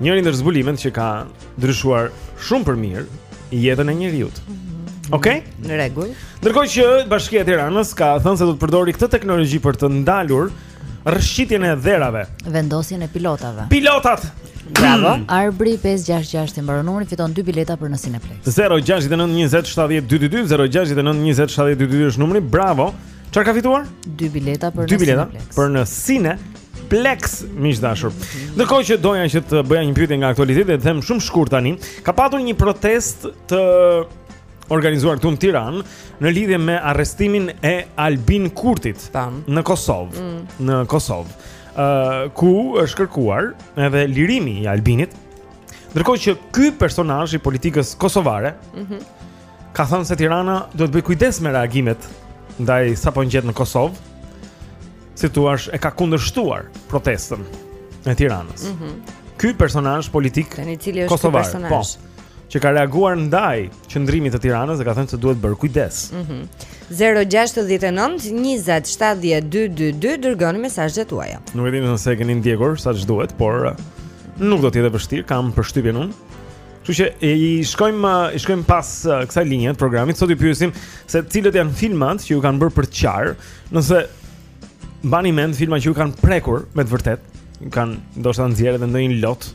Njëri ndër zbulimet që ka ndryshuar shumë për mirë jetën e njeriut. Mm -hmm. Okej? Në rregull. Ndërkohë që Bashkia e Tiranës ka thënë se do të përdori këtë teknologji për të ndalur rrëshqitjen e dherave, vendosjen e pilotave. Pilotat. Bravo. Mm. Arbri 566 i mbaron numri, fiton dy bileta për në Cineplexx. 0692070222 0692070222 është numri. Bravo. Çfarë ka fituar? Dy bileta për në Cineplexx. Dy bileta për në Cine Plex, miq të dashur. Ndërkohë që doja që të bëja një pyetje nga aktualiteti dhe e them shumë shkurt tani, ka patur një protestë të organizuar këtu në Tiranë në lidhje me arrestimin e Albin Kurtit Tam. në Kosovë, mm. në Kosovë. ë uh, ku është kërkuar edhe lirimi i Albinit. Ndërkohë që ky personazh i politikës kosovare, mm -hmm. ka thënë se Tirana duhet të bëjë kujdes me reagimet ndaj sa po ngjet në Kosovë. si thua, e ka kundërshtuar protestën e Tiranës. Mhm. Mm ky personazh politik tani i cili është Kosovar, ky po, personazh? Po, që ka reaguar ndaj qëndrimit të Tiranës dhe ka thënë se duhet bërë kujdes. Mhm. Mm 069 20 70 222 dërgoni mesazhet tuaja. Nuk e di nëse e keni ndjekur sa ç'duhet, por nuk do të jetë vështirë, kam përshtypjen unë. Kështu që i shkojmë i shkojmë pas kësaj linje të programit. Sot ju pyesim se cilat janë filmat që ju kanë bërë për të qarë Nëse mbani mend filma që ju kanë prekur me të vërtet, kanë ndoshta nxjerrë edhe ndonjë lot,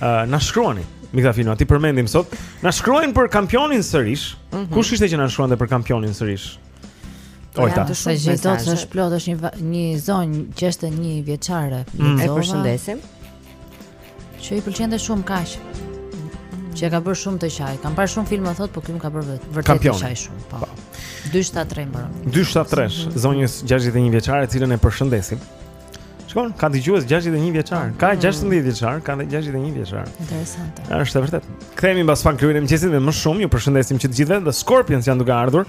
uh, na shkruani me këta filma. T'i përmendim sot, na shkruajnë për kampionin sërish. Mm -hmm. Kush ishte që na shkruante për kampionin sërish? Po ja, të shumë gjithë do të shplot është një një zonjë që është një vjeçare. Mm. E përshëndesim. Që i pëlqente shumë kaq. Që e ka bërë shumë të qaj. Kam parë shumë filma thot, po ky më ka bërë vërtet të qaj shumë. Po. 273 po. mbaron. 273, zonjës 61 vjeçare, të cilën e përshëndesim. Shkon, ka dëgjues 61 vjeçar. Ka 16 mm. vjeçar, ka 61 vjeçar. Interesante. Është e vërtetë. Kthehemi mbas pak në klubin e mëngjesit me më shumë. Ju përshëndesim që të gjithëve dhe Scorpions janë duke ardhur.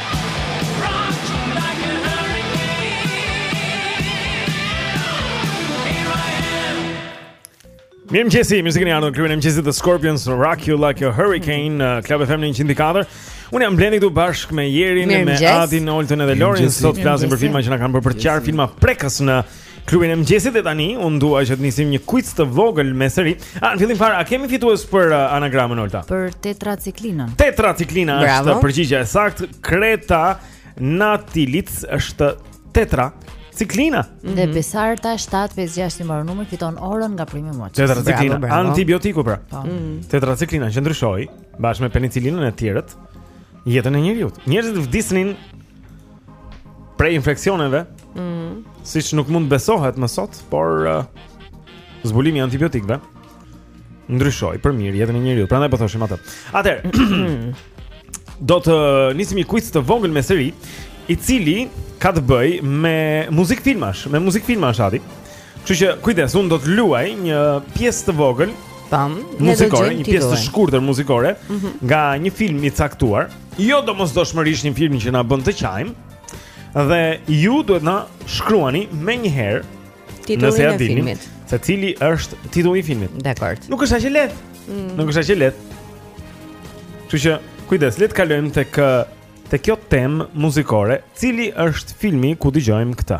Mirëmëngjesi, mirë se keni ardhur në klubin e mëngjesit dhe Scorpions me Rock You Like a Hurricane në uh, Club FM në 104 Unë jam Blendi këtu bashkë me Jerin, me Adin, Oltën edhe Lorin Sot flasim për filma që na kanë bërë për të qarë, filma prekës në Klubin e mëngjesit e tani unë dua që të nisim një quiz të vogël me seri. Ah, në fillim fare a kemi fitues për uh, anagramën Olta? Për tetraciklinën. Tetraciklina Bravo. është përgjigja e saktë. Kreta natilic është tetraciklina. Dhe Besarta 756 i mbaron numri fiton orën nga Prime Moç. Tetraciklina, Bravo, bravo. antibiotiku pra. Po. Tetraciklina që ndryshoi bashkë me penicilinën e tjerët jetën e njeriut. Njerëzit vdisnin prej infeksioneve. Ëh. Mm. Siç nuk mund të besohet më sot, por uh, zbulimi i antibiotikëve ndryshoi për mirë jetën e njeriut. Prandaj po thoshim atë. Atëherë do të nisim një quiz të vogël me seri, i cili ka të bëjë me muzikë filmash, me muzikë filmash Adi. Kështu që kujdes, unë do të luaj një pjesë të vogël Tam, muzikore, një pjesë të shkurtër muzikore mm -hmm. nga një film i caktuar. Jo domosdoshmërisht një film që na bën të qajmë. Dhe ju duhet të na shkruani menjëherë titullin e filmit. Se cili është titulli i filmit? Dakor. Nuk është aq e lehtë. Mm. Nuk është aq e lehtë. Kështu që kujdes, le të kalojmë tek te kjo temë muzikore, cili është filmi ku dëgjojmë këtë?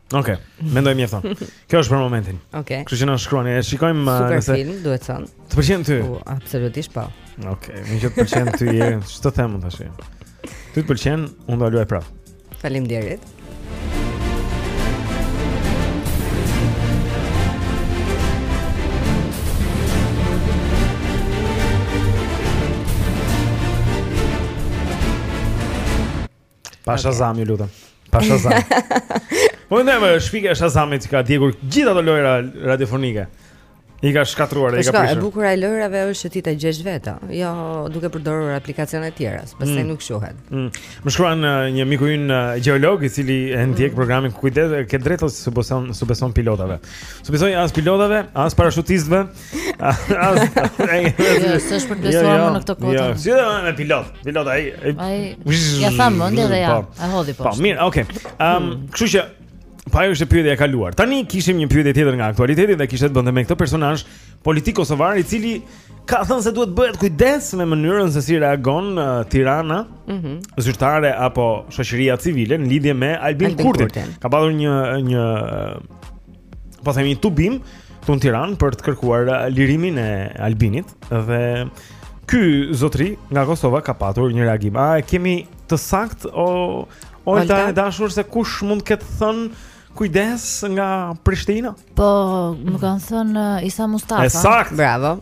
Okej, okay, mendoj mjafton. Kjo është për momentin. Okej. Okay. Kështu që na shkruani, e shikojmë uh, nëse Super film duhet thon. Të pëlqen ty? Po, absolutisht po. Okej, okay, më jep pëlqen ty, ç'të them tash. Ty të pëlqen, unë do luaj prap. Faleminderit. Pa Shazam, ju lutem. Pa Shazam. Po mendoj shpikja e Shazamit që ka djegur gjithë ato lojëra radiofonike. I ka shkatërruar, i ka prishur. Po e bukura e lojërave është që ti ta gjesh vetë, jo duke përdorur aplikacione të tjera, pastaj mm. nuk shijohet. Mm. Më shkruan uh, një miku ynë uh, gjeolog i cili e ndjek mm. programin kujdes, ke të drejtë që s'u beson s'u beson pilotëve. S'u besoj as pilotëve, as parashutistëve. Jo, s'është për të jo, besuar jo, në këtë kohë. Jo, si do me pilot, pilot ai. Ai ja tha mendje dhe ja, po. e hodhi po. Po, mirë, okay. Ehm, mm. kështu që po kjo ishte pyetja e kaluar. Tani kishim një pyetje tjetër nga aktualiteti dhe kishte të bënte me këtë personazh politik kosovar i cili ka thënë se duhet të bëhet kujdes me mënyrën se si reagon uh, Tirana, ëh, mm zyrtare apo shoqëria civile në lidhje me Albin, Albin Kurtin. Kurtin. Ka pasur një një po themi një tubim këtu në Tiranë për të kërkuar uh, lirimin e Albinit dhe ky zotëri nga Kosova ka patur një reagim. A e kemi të saktë Olta e dashur se kush mund të ketë thënë kujdes nga Prishtina? Po, më kanë thënë uh, Isa Mustafa. E saktë. Bravo.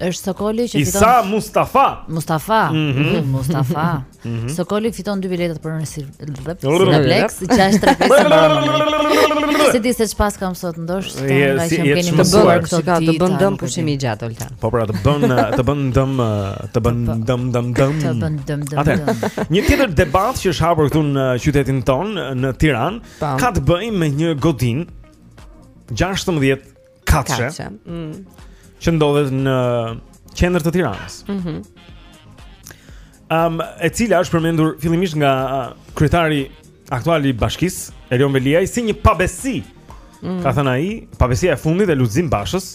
Është Sokoli që fiton Isa Mustafa. Mustafa. Mm -hmm. Mustafa. Mm -hmm. Sokoli fiton dy biletat për në Cineplex 635. S'e di se çfarë kam sot ndoshta nga që më keni mësuar këto ditë. Të bën dëm pushimi i gjatë Olta. Po pra të bën të bën dëm të bën dëm dëm dëm. Të bën dëm dëm. Atë. Një tjetër debat që është hapur këtu në qytetin tonë në Tiranë ka të bëjë me një godinë 16 Katëshe. Katëshe. Mm. Që ndodhet në qendër të Tiranës. Mhm. Mm um, e cila është përmendur fillimisht nga kryetari aktual i bashkisë, Erion Veliaj si një pabesi. Mm. Ka thënë ai, pabesia e fundit e Lulzim Bashës,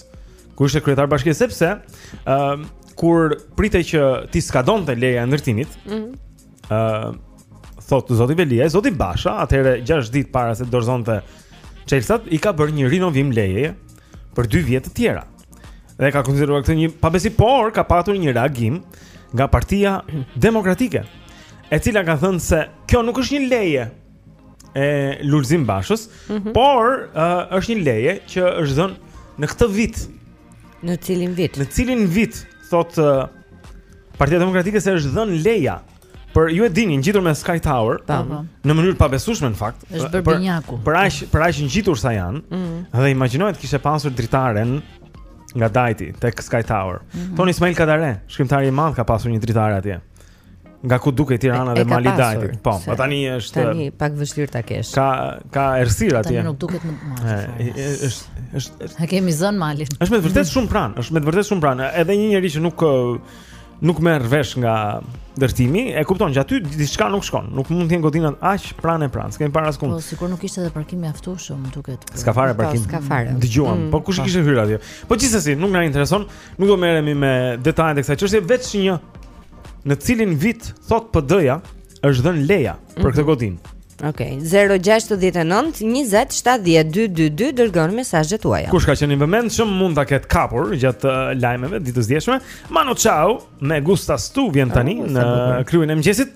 kur ishte kryetar bashkie sepse ëm um, kur pritej që t'i skadonte leja e ndërtimit, mm. Ë uh, thotë zoti Veliaj, zoti Basha, atëherë 6 ditë para se të dorëzonte çelësat i ka bërë një rinovim lejeje për 2 vjet të tjera. Dhe e ka konsideruar këtë një pabesi, por ka patur një reagim nga Partia Demokratike, e cila ka thënë se kjo nuk është një leje, e Lulzim Bashës, mm -hmm. por uh, është një leje që është dhënë në këtë vit. Në cilin vit? Në cilin vit thot uh, Partia Demokratike që është dhënë leja. Por ju e dini, ngjitur me Sky Tower, pa, po, po. në mënyrë pabesueshme në fakt. Është bërë binjaku. Për aq, për aq ngjitur sa janë, mm -hmm. dhe imagjinojeni të kishte pasur dritaren nga Dajti tek Sky Tower. Mm -hmm. Toni Ismail Kadare, shkrimtari i madh ka pasur një dritare atje. Nga ku dukej Tirana dhe Mali i Dajtit. Po, po tani është tani pak vështirë ta kesh. Ka ka errësirë atje. Tani nuk duket më Dajti. Është është është e kemi zën Malin. Është me vërtet shumë pranë, është me vërtet shumë pranë. Edhe një njeri që nuk nuk merr vesh nga ndërtimi, e kupton që aty diçka nuk shkon. Nuk mund të jenë godinat aq pranë e pranë. S'kemi parë askund. Po sikur nuk ishte edhe parkim i mjaftueshëm, duket. Po. S'ka fare po, parkim. S'ka fare. Dëgjuam, mm, po kush i po. kishte hyrë atje? Po gjithsesi, nuk na intereson. Nuk do merremi me detajet e kësaj çështje, veç një Në cilin vit thot PD-ja është dhën leja mm -hmm. për këtë mhm. godin? Okej, okay. 069 20 70 222 dërgoni mesazhet tuaja. Kush ka qenë i vëmendshëm mund ta ketë kapur gjatë uh, lajmeve të ditës së djeshme. Manu Chao Me Gustas Tu vjen tani oh, në klubin e mëngjesit.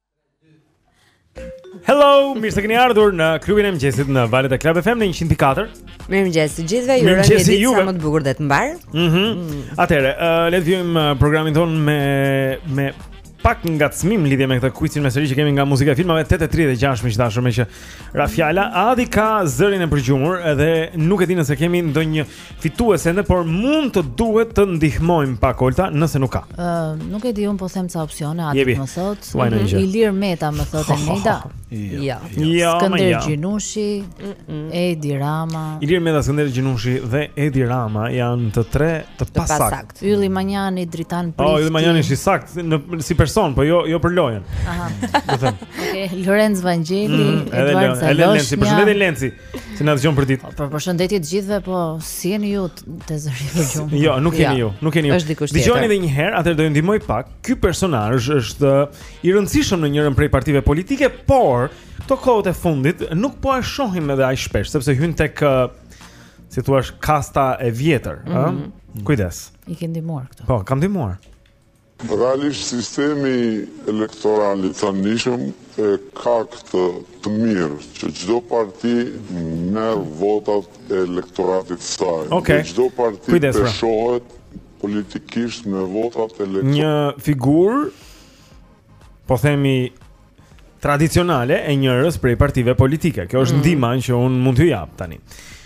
Hello, mirë se keni ardhur në klubin e mëngjesit në valët e Club FM në 104. Mirëmëngjes të gjithëve, ju uroj një ditë sa më të bukur dhe të mbarë. Mhm. Mm Atëherë, uh, le të vijojmë uh, programin tonë me me pak ngacmim në lidhje me këtë kuicin me zëri që kemi nga muzika e filmave 8:36 miq të dashur meqë Rafaela Adi ka zërin e përgjumur edhe nuk e di nëse kemi ndonjë fitues ende por mund të duhet të ndihmojmë pak Olta nëse nuk ka. Ë, uh, nuk e di un po them ca opsione Adi më thot. Ilir Meta më thot Enida. Jo. Jo, Skënder jo. Gjinushi, Edi Rama. Ilir Meta, Skënder Gjinushi dhe Edi Rama janë të tre të pasakt. Ylli Manjani, Dritan Prifti. Po, Ylli Manjani është i sakt në si person, po jo jo për lojën. Aha. Do them. Okej, Lorenc Vangjeli, mm, Eduard Zaloshnja, përshëndetje Lenci. Se na dëgjon për ditë. Po përshëndetje të gjithëve, po s'jeni ju te zëri i përgjumur? Jo, nuk jeni ju, nuk jeni ju. Dëgjoni edhe një herë, atëherë do ju ndihmoj pak. Ky personazh është i rëndësishëm në njërën prej partive politike, por këto kohët e fundit nuk po e shohim edhe aq shpesh sepse hyn tek si thua kasta e vjetër, ëh? Mm -hmm. Kujdes. I ke ndihmuar goxha. Po, kam ndihmuar. Realisht sistemi elektoral i tanishëm e ka këtë të mirë, që çdo parti merr votat e elektoratit të saj dhe çdo parti pra. peshohet politikisht me votat e elektoratit. Një figurë, po themi tradicionale e njërës prej partive politike. Kjo është mm. ndihma që unë mund t'ju jap tani.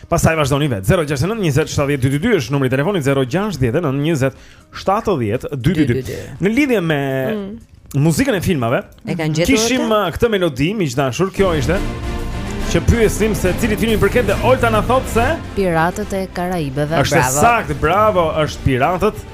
Pastaj vazhdoni vetë. 069 20 70 222 është numri i telefonit 069 20 70 222. Në lidhje me mm. muzikën e filmave, e kanë gjetur. Kishim uh, këtë melodi miq të dashur, kjo ishte që pyesim se cilit film i përket dhe Olta na thotë se Piratët e Karaibeve. Është bravo. Është saktë, bravo, është Piratët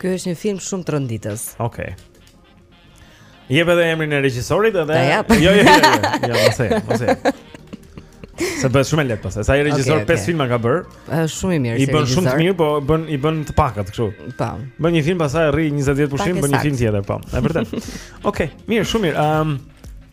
Ky është një film shumë tronditës. Okej. Okay. Jep edhe emrin e regjisorit edhe. Ja, jo, jo, jo, jo. Ja, mos e, mos e. Se bëhet shumë lehtë pastaj. Se ai regjisor 5 okay, okay. filma ka bërë. Është shumë i mirë. I bën shumë të mirë, po bën i bën të pakta kështu. Po. Bën një film pastaj rri 20 vjet pushim, bën një film tjetër, po. Është vërtet. Okej, okay, mirë, shumë mirë. Ëm um,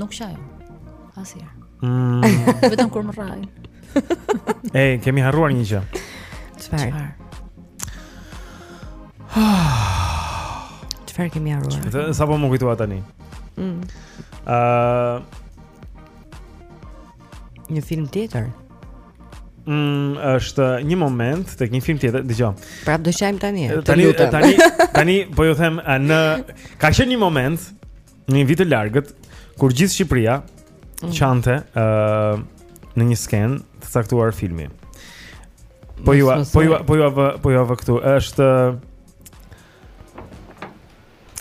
Nuk shajë. Asir. Mm. Vetëm kur më rraj. Ej, kemi harruar një gjë. Çfarë? Çfarë kemi harruar? Sapo më kujtua tani? Mm. Uh, një film tjetër. Mm, është një moment tek një film tjetër, dëgjoj. Prap do shajm tani. Tani tani tani po ju them në ka qenë një moment Në një vit të largët, kur gjithë Shqipëria mm. qante ë uh, në një skenë të caktuar filmi. Po ju po ju po ju po ju këtu është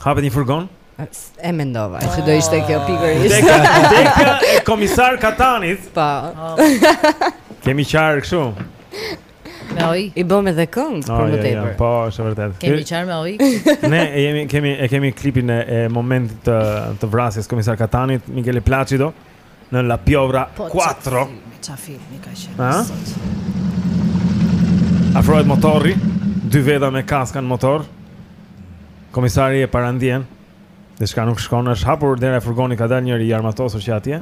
hapet një furgon? E mendova, që do ishte kjo pikërisht. Vdekja, vdekja e komisar Katanit. Po. Kemi qarë kështu. Me oi. I bëmë edhe këngë për më tepër. Po, është vërtet. Kemi qarë me oi. Ne e kemi kemi e kemi klipin e, e momentit të të vrasjes komisar Katanit, Michele Placido në La Piovra 4. Po, ça filmi ka qenë. Ha? Afrohet motori, dy veta me kaska në motor. Komisari e parandien. Diçka nuk shkon, është hapur dera e furgonit, ka dalë njëri i armatosur që atje.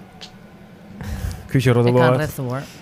Ky që rrotullohet. E kanë rrethuar.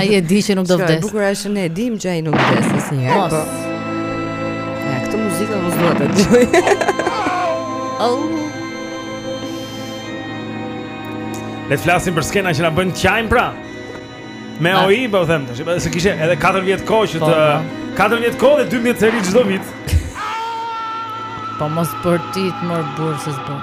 Ai e di që nuk do të vdes. E bukura është ne e dim që ai nuk vdes asnjëherë. Po. Ja, këtë muzikë mos dua të dëgjoj. Oh. Le të flasim për skena që na bën të qajmë pra. Me ah. oi, po them tash, se kishte edhe 4 vjet kohë që po, të 4 po. vjet kohë dhe 12 seri çdo vit. Po mos për ti të mor bursës bën.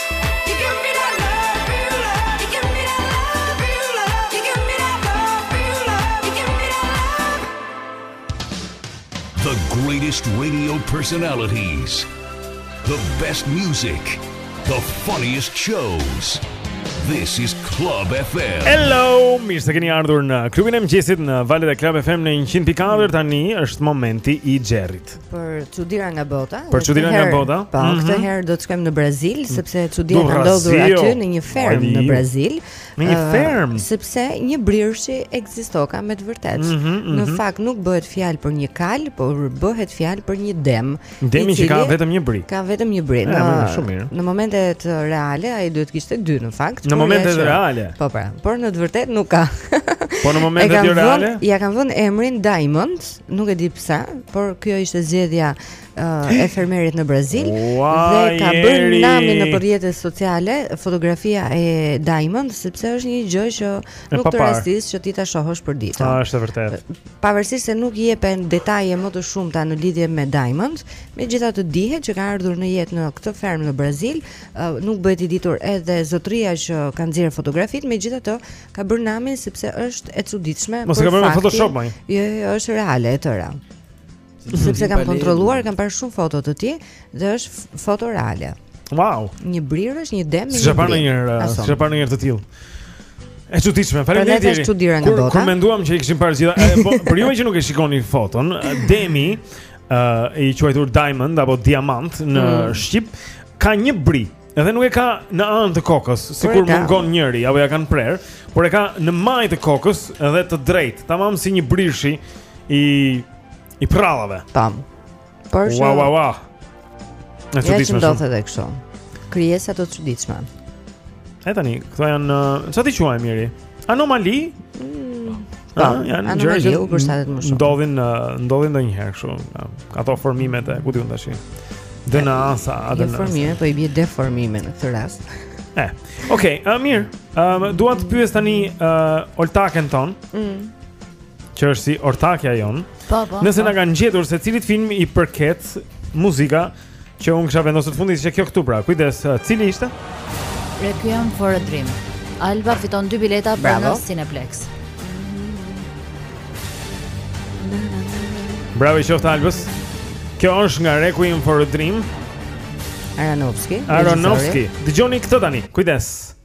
The greatest radio personalities. The best music. The funniest shows. This is Club FM. Hello, mirë se keni ardhur në klubin e mëngjesit në valët e Club FM në 100.4. Tani është momenti i Xherrit. për çudira nga bota. Për çudira nga bota. Po, mm -hmm. këtë mhm. herë do të shkojmë në Brazil mm. sepse çudia ka ndodhur aty në një fermë në Brazil. Në një fermë. Uh, sepse një brirëshi ekzistoka me të vërtetë. Mm -hmm, mm -hmm. Në mhm. fakt nuk bëhet fjalë për një kal, por bëhet fjalë për një dem. Demi që ka vetëm një bri. Ka vetëm një bri. Në, shumë mirë. Në momentet reale ai duhet të kishte dy në fakt. Në momentet që... reale. Po pra, por në të vërtetë nuk ka. po në momentet jo reale? Ia kanë vënë emrin Diamond. Nuk e di pse, por kjo ishte zgjedhja uh, e fermerit në Brazil Ua, dhe ka bërë namin në rrjetet sociale fotografia e Diamond sepse është një gjë që nuk të rastis që ti ta shohësh për ditë. Ah, është e vërtetë. Pavarësisht se nuk jepen detaje më të shumta në lidhje me Diamond, megjithatë dihet që ka ardhur në jetë në këtë fermë në Brazil, uh, nuk bëhet i ditur edhe zotëria që ka nxjerrë fotografitë, megjithatë Ka bërë namin sepse është e çuditshme, por fakti. Mos e ka bërë me Photoshop më. Jo, jo, jo, është reale e tëra. Mhm. Sepse kam kontrolluar, kam parë shumë foto të tij dhe është foto reale. Wow. Një brirë është një dem, një brirë. S'ka parë një, s'ka parë një të tillë. E çuditshme, faleminderit. Për ne është çudira nga bota. Kur mendonim që i kishim parë gjithë, po, për ju që nuk e shikoni foton, demi uh, i quajtur diamond apo diamant në mm. shqip ka një bri Edhe nuk e ka në anë të kokës, sikur mungon njëri, apo ia kanë prerë, por e ka në majë të kokës edhe të drejtë, tamam si njëbrirëshi i i përrallave. Tam. Por shumë. Wow, wow, wow. Ndodhin edhe kështu. Krijesa të çuditshme. E tani, këto janë, çfarë t'i quaj Miri? Anomali? Mm. Po, janë gjëra që u përshtatet më shumë. Ndodhin ndodhin ndonjëherë kështu. Ato formimet e ku di unë tash. DNA-së, ADN. Jo formime, po i bie deformime në këtë rast. E. Okej, okay, uh, mirë. Ëm uh, dua të pyes tani uh, Oltaken tonë. Mm. Që është si ortakja jonë. Po, po. Nëse po. na kanë gjetur se cilit film i përket muzika, Që unë kisha vendosur në fund ishte kjo këtu pra. Kujdes, uh, cili ishte? Requiem for a Dream. Alba fiton dy bileta për në Cineplex. Bravo i qoftë Albës. Kjo është nga Requiem for a Dream. Aronofsky. Aronofsky. Dëgjoni këtë tani. Kujdes.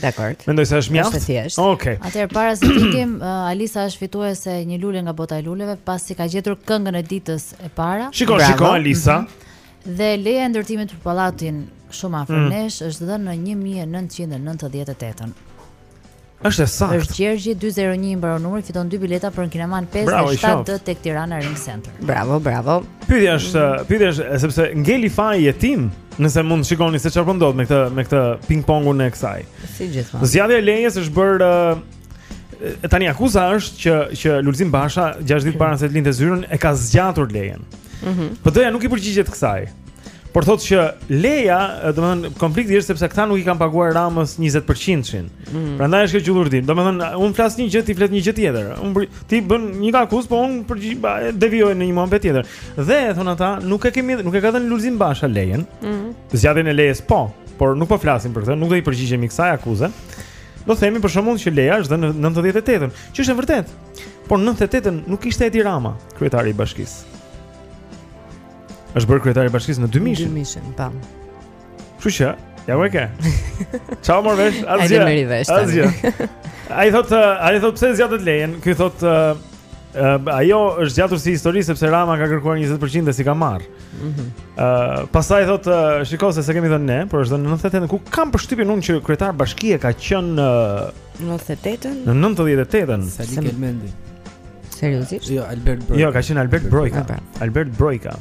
Dakord. Mendoj se është mjaft. Është thjesht. Okej. Okay. Atëherë para se të ikim, uh, Alisa është fituese e një luleje nga bota e luleve, pasi ka gjetur këngën e ditës e para. Shiko, shiko Alisa. Mm -hmm. Dhe leja e ndërtimit për pallatin shumë afër mm. nesh është dhënë në 1998-ën. Është e saktë. Është Gjergji 201 i mbaron numri, fiton dy bileta për në kineman 5 bravo, dhe 7D tek Tirana Ring Center. Bravo, bravo. Pyetja është, pyetja është sepse ngeli faji jetim. Nëse mund të shikoni se çfarë po ndodh me këtë me këtë ping-pongun e kësaj. Si gjithmonë. Zgjatja e lejes është bër, tani akuza është që që Lulzim Basha 6 ditë para se të linte zyrën e ka zgjatur lejen. Mhm. Mm PD-ja nuk i përgjigjet kësaj. Por thotë që leja, domethënë konflikti është sepse këta nuk i kanë paguar Ramës 20%-shin. Mm. Prandaj është kjo gjullurdi. Domethënë un flas një gjë, ti flet një gjë tjetër. Un ti bën një akuzë, po un përgjigj devijoj në një moment tjetër. Dhe thon ata, nuk e kemi, nuk e ka dhënë Lulzim Basha lejen. Ëh. Mm -hmm. Zgjatjen e lejes po, por nuk po flasim për këtë, nuk do i përgjigjemi kësaj akuze. Do themi për shembull që leja është dhënë në 98-ën, që është e vërtetë. Por në 98-ën nuk ishte Edi Rama, kryetari i bashkisë. Është bërë kryetari i bashkisë në 2000-ën. 2000, po. Kështu që, ja ku e ke. Ça more vesh, asgjë. Ai merri vesh. Asgjë. Ai thot, ai thot pse zgjatët lejen? Ky thot uh, ajo është zgjatur si histori sepse Rama ka kërkuar 20% dhe s'i ka marr. Ëh, mm -hmm. uh, pastaj thot, uh, shikoj se s'e kemi dhënë ne, por është dhënë në 98 ku kam përshtypjen unë që kryetar bashkie ka qenë uh, në 98-ën. Në 98-ën. Sali Kelmendi. Seriozisht? Jo, Albert Brojka. Jo, ka qenë Albert Brojka. Albert Brojka.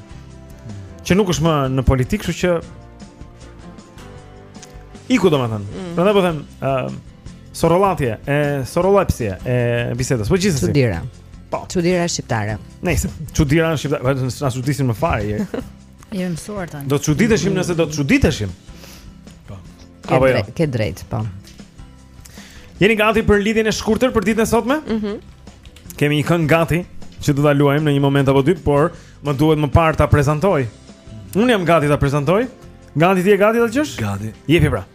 që nuk është më në politikë, kështu që iku domethënë. Mm. Prandaj po them, ë uh, sorollatja, e sorollepsja, e bisedës. Po gjithsesi. Çudira. Po. Çudira shqiptare. Nëse çudira shqiptare, vetëm s'na çudisin më fare. Je. Je mësuar tani. Do të çuditeshim nëse do të çuditeshim. Po. Ke Apo jo? drejt, ke drejt, po. Jeni gati për lidhjen e shkurtër për ditën e sotme? Mhm. Mm Kemi një këngë gati që do ta luajmë në një moment apo dy, por Më duhet më parë ta prezantoj. Unë jam gati ta prezantoj. Gati, ti je gati ta dëgjosh? Gati. Jepi pra.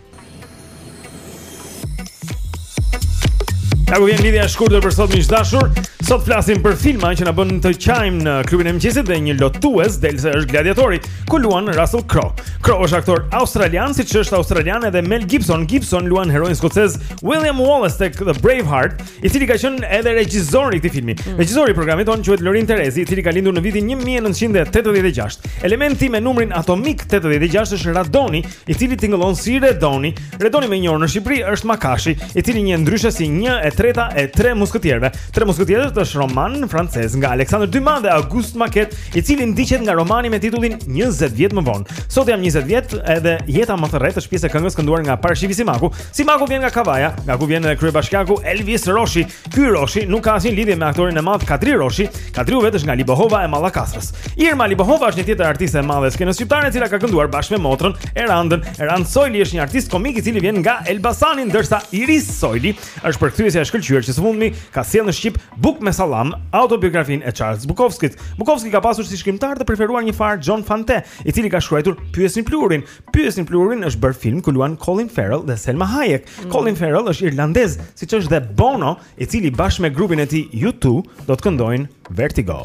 Ja ku vjen lidhja e shkurtër për sot miq dashur. Sot flasim për filma që na bëjn të qajmë në klubin e mëngjesit dhe një lot-nxjerrës i tillë është gladiatori, ku luan Russell Crowe. Crowe është aktor australian, siç është australian edhe Mel Gibson. Gibson luan heroin skocez William Wallace tek The Braveheart. i cili ka qenë edhe regjisor i këtij filmi. Mm. Regjisori i programit tonë quhet Lorin Terezi, i cili ka lindur në vitin 1986. Elementi me numrin atomik 86 është radoni, i cili tingëllon si Redoni. Redoni më i njohur në Shqipëri është Makashi, i cili njihet ndryshe si 1 e 3-ta e 3 muskëtierëve. 3 muskëtierët është roman francez nga Alexandre Dumas dhe Auguste Maquet, i cili ndiqet nga romani me titullin 20 vjet më vonë. Sot jam 20 vjeç, edhe jeta më thërret është pjesë e këngës kënduar nga Parashqevi Simaku, Simaku vjen nga Kavaja, nga ku vjen edhe kryebashkiaku Elvis Roshi. Ky Roshi nuk ka asnjë lidhje me aktorin e madh Kadri Roshi. Kadriu vetë është nga Libohova e Mallakastrës. Irma Libohova është një tjetër artiste e madhe e skenës shqiptare e cila ka kënduar bashkë me motrën Erandën. Erand Sojli është një artist komik i cili vjen nga Elbasani, ndërsa Iris Sojli është përkthyesja e shkëlqyer që së fundmi ka sjellë në shqip Bukë me sallam, autobiografinë e Charles Bukowskit. Bukowski ka pasur si shkrimtar të preferuar një farë John Fante, i cili ka shkruajtur Pyesni pluhurin, Pyesni pluhurin është bërë film ku luan Colin Farrell dhe Selma Hayek. Mm. Colin Farrell është irlandez, siç është dhe Bono, i cili bashkë me grupin e tij U2 do të këndojnë Vertigo.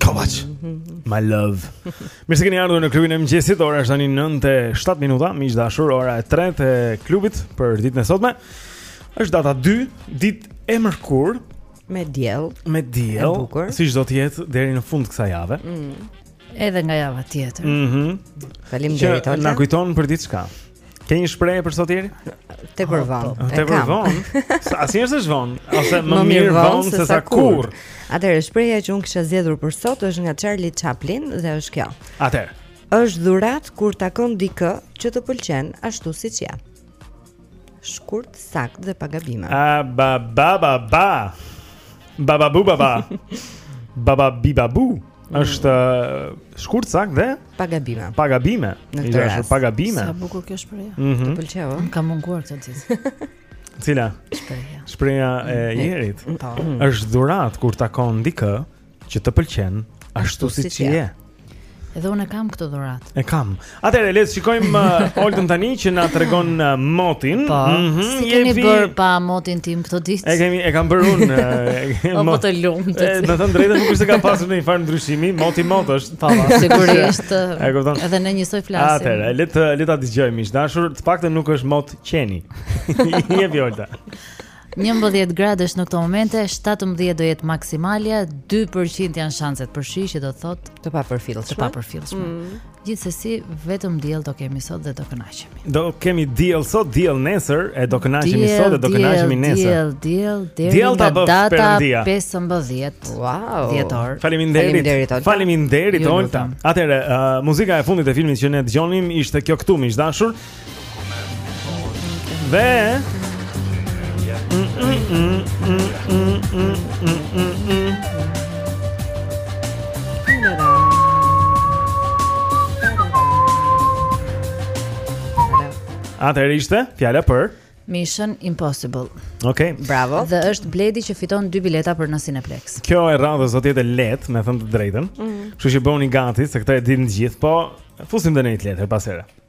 Kovac. My love. Mirë se keni ardhur në klubin e mëngjesit. Ora është tani 9:07 minuta. Miq të dashur, ora e 3 e klubit për ditën e sotme. Është data 2, ditë e mërkurë me diell, me diell, siç do të jetë deri në fund të kësaj jave. Mm. Edhe nga java tjetër. Mhm. Mm Faleminderit Olta. Na kujton për diçka. Ke një shprehje për sot Jeri? Tepër vonë. Tepër vonë. Asnjëherë s'është vonë, ose më mirë vonë sesa kurrë. Atëherë shprehja që unë kisha zgjedhur për sot është nga Charlie Chaplin dhe është kjo. Atëherë. Është dhuratë kur takon dikë që të pëlqen ashtu siç je. Shkurt, saktë dhe pa gabime. A ba ba ba ba. Ba ba bu ba ba. Ba ba bi ba bu. Është shkurt saktë dhe pa gabime. Pa gabime. Në këtë rast. Pa gabime. Sa bukur kjo shprehje. Mm -hmm. Të pëlqeu, ëh? Ka munguar këto ditë. Cila? Shprehja. Shprehja e mm. Jerit. Po. Është dhuratë kur takon dikë që të pëlqen ashtu siç je. Edhe unë e kam këtë dhuratë. E kam. Atëherë le të shikojmë uh, Oltën tani që na tregon uh, motin. Po. Mm -hmm, si keni jepi... bërë pa motin tim këto ditë? E kemi e kam bërë unë. Uh, po të lumtë. Eh, me thënë të drejtën nuk është se ka pasur ndonjë farë ndryshimi, moti mot është. Po, po sigurisht. e kupton. Edhe ne njësoj flasim. Atëherë le të le ta dëgjojmë miq të dashur, të paktën nuk është mot qeni. Jepi Olta. 11 gradë është në këto momente, 17 do jetë maksimalja, 2% janë shanset për shi që do të thotë të papërfillshme. Të papërfillshme. Mm. Gjithsesi vetëm diell do kemi sot dhe do kënaqemi. Do kemi diell sot, diell nesër e do kënaqemi sot dhe do kënaqemi nesër. Diell, diell, diell. Deri në datën 15. Wow. Dhjetor. Faleminderit. Faleminderit Olta. Atëre, uh, muzika e fundit e filmit që ne dëgjonim ishte kjo këtu miq të dashur. Dhe Atëherë ishte fjala për Mission Impossible. Okej, okay. bravo. Dhe është Bledi që fiton dy bileta për në Cineplex. Kjo e radhë do të jetë e lehtë, me thënë të drejtën. Mm. Kështu mm. që bëuni gati se këtë e dinë të gjithë, po fusim dhe në një letër pas here.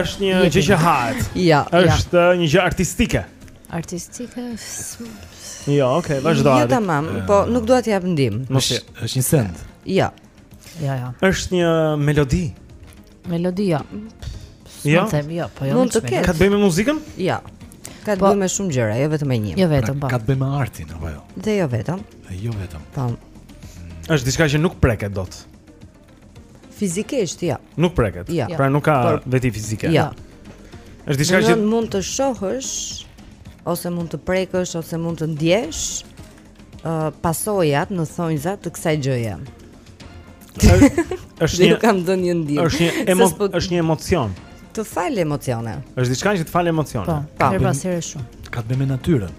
Është një gjë që hahet. Jo, jo. Është një gjë artistike. Artistike. Jo, okay, vazhdo. Jo, tamam, po nuk dua të jap ndihmë. Është një send. Jo. Jo, jo. Është një melodi. Melodi jo. Jo. Them jo, po jo. Mund të ketë. Ka të bëjë me muzikën? Jo. Ka të po- bëjë me shumë gjëra, jo vetëm me një. Jo vetëm, po. Ka të bëjë me artin apo jo? Dhe jo vetëm. E jo vetëm. Tam. Është diçka që nuk preket dot. Fizikisht, ja. Nuk preket. Ja. Pra nuk ka Por, veti fizike. Ja. Është diçka që mund të shohësh ose mund të prekësh ose mund të ndjesh uh, pasojat në thonjza të kësaj gjëje. Është një kam dhënë një ndihmë. Është një emo, po, është një emocion. Të fal emocione. Është diçka që të fal emocione. Po, herë pas here shumë. Ka të bëjë me natyrën.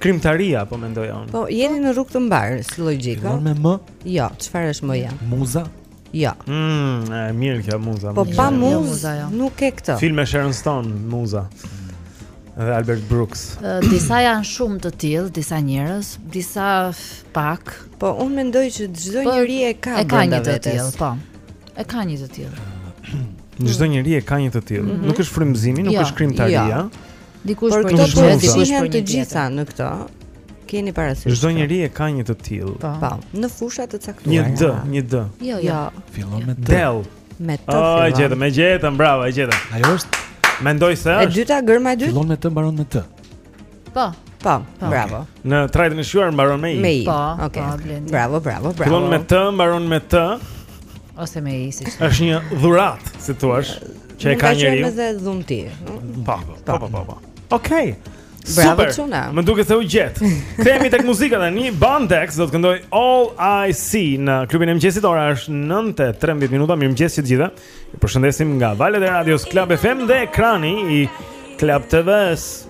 Krijimtaria po mendoj unë. Po jeni në rrugë të mbarë si logjikë. Fillon me M? Jo, çfarë është M-ja? Muza? Jo. Mm, e mirë kjo Muza. Po pa jo, Muz, muza, jo. nuk është kjo. Film me Sharon Stone, Muza. Dhe Albert Brooks. Uh, disa janë shumë të tillë, disa njerëz, disa pak. Po unë mendoj që çdo po, njeri e ka. E ka një të tillë, po. E ka një të tillë. Çdo njeri e ka një të tillë. Mm -hmm. Nuk është frymëzimi, nuk jo, është krijimtaria. Jo. Dikush për këtë po fshihen të gjitha në këtë. Keni parasysh. Çdo njeri e ka një të tillë. Po. po, në fusha të caktuara. Një D, një D. Jo, jo. jo. Fillon me D. Del. Me T. Oh, e gjetëm, e gjetëm, bravo, e gjetëm. Ajo është. Mendoj se është. E dyta, germa e dytë. Fillon me T, mbaron me T. Po. Po, po. bravo. Në trajtën e shquar mbaron me i. Me i. Po, okay. Po, bravo, bravo, bravo. Fillon me T, mbaron me T. Ose me i, si. Është një dhuratë, si thua. Që e ka njeriu. Mund të themi edhe dhunti. Po, po, po, po. po. Okej. Bravo çuna. Më duket se u gjet. Kthehemi tek muzika tani. Bandex do të këndojë All I See në klubin e mëngjesit. Ora është 9:13 minuta. Mirëmëngjes të gjithëve. Ju përshëndesim nga valët e radios Club FM dhe ekrani i Club TV-s.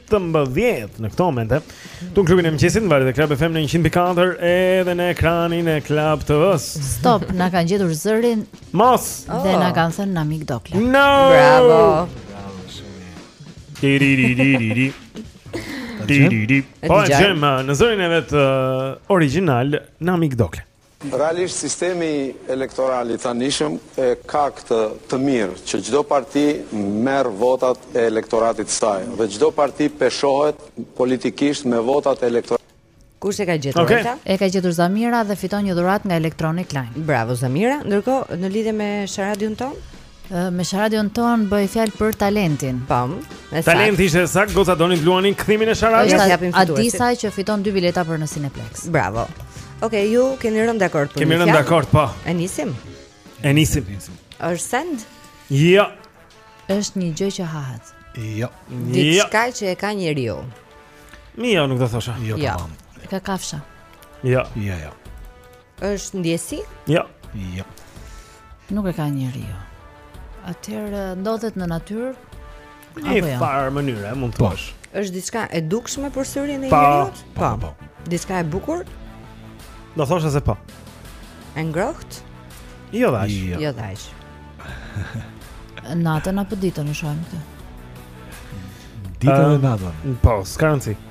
18 në këto momente. Këtu në klubin e mëngjesit në valët e Club FM në 104 edhe në ekranin e Club TV-s. Stop, na kanë gjetur zërin. Mos. Dhe na oh. kanë thënë Namik Dokle. No! Bravo. Bravo shumë. Ti ri ri ri ri ri. Ti ri ri. Po e dëgjojmë në zërin e vet uh, origjinal Namik Dokle. Realisht sistemi elektoral i tanishëm e ka këtë të mirë që çdo parti merr votat e elektoratit të saj dhe çdo parti peshohet politikisht me votat e elektoratit Kush e ka gjetur okay. Olta? E ka gjetur Zamira dhe fiton një dhuratë nga Electronic Line. Bravo Zamira. Ndërkohë në lidhje me sharadën tonë, Me sharadën tonë bëhej fjalë për talentin. Po. Talenti ishte sa. Goca doni të luani kthimin e sharadës. Ia japim fituesin. Atisa që fiton dy bileta për në Cineplexx. Bravo. Okej, okay, ju keni rënë dakord për një. Kemi rënë dakord, po. E nisim. E nisim. Është send? Jo. Është një gjë që hahet. Jo. Diçka jo. që e ka njeriu. Mi jo, nuk do thosha. Jo, jo. tamam. Ka kafsha. Jo. Jo, jo. Është ndjesi? Jo. Jo. Nuk e ka njeriu. Jo. Atëherë ndodhet në natyrë? Në një farë mënyre, mund të po. thuash. Është diçka e dukshme për syrin e njeriut? Po, po, po. Diçka e bukur? Do thosha se po. E ngrohtë? Jo dash. Jo, jo dash. Natën apo ditën e shohim këtë? Ditën e natën. Po, s'ka rëndësi.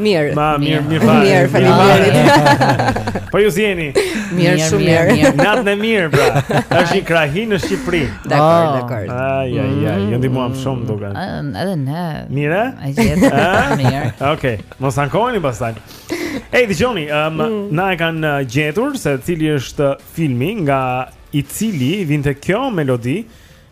Mirë. Ma mirë, mirë fare. Mirë, faleminderit. Po ju si jeni? Mirë, shumë mirë. mirë. Natën e mirë, pra. Tash një krahinë në Shqipëri. Dakord, oh. dakord. Ai, ai, ai, ne ju ndihmuam mm. shumë duke. Edhe ne. Mirë? Ai jetë. Mirë. Okej. Mos ankoheni pastaj. Ej, dëgjoni, um, mm. na e kanë uh, gjetur se cili është filmi nga i cili vinte kjo melodi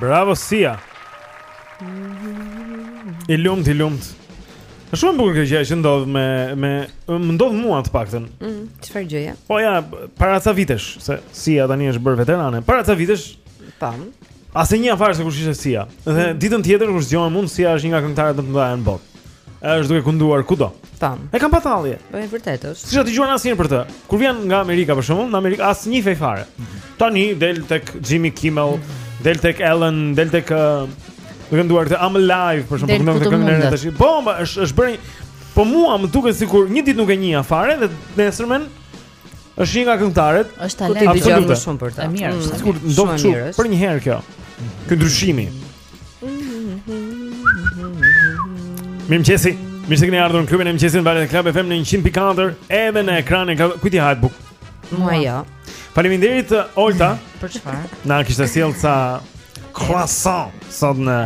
Bravo Sia. I lumt, i lumt. Është shumë bukur kjo gjë që ndodh me me më ndodh mua të paktën. Mm, çfarë gjëje? Po ja, para ca vitesh, se Sia tani është bërë veterane. Para ca vitesh, tam. As e njihja fare se kush ishte Sia. Dhe mm. ditën tjetër kur zgjohem unë, Sia është një nga këngëtaret më të mëdha në botë. Është duke kënduar kudo. Tam. E kam pa tallje. Po e vërtetë është. S'kisha dëgjuar asnjëherë për të. Kur vjen nga Amerika për shembull, në Amerikë as njihej fare. Mhm. Tani del tek Jimmy Kimmel, del tek Ellen, del tek uh, duke kënduar këtë I'm Alive për shembull, nuk e kam ndërë tash. Po, është është bërë Po mua më duket sikur një ditë nuk e njihja fare dhe të nesërmen është një nga këngëtaret. Është talent i dëgjuar më shumë për ta. Është mirë. Mm. Sikur ndodh kështu për një herë kjo. Ky ndryshimi. Mirëmëngjesi Mirë se keni ardhur në klubin e mëngjesit në valët e Club FM në 100.4 Edhe në ekran e Club Kujt i hahet bukë Mua jo Faleminderit Olta Për çfarë Na kishte sjellë ca Croissant Sot në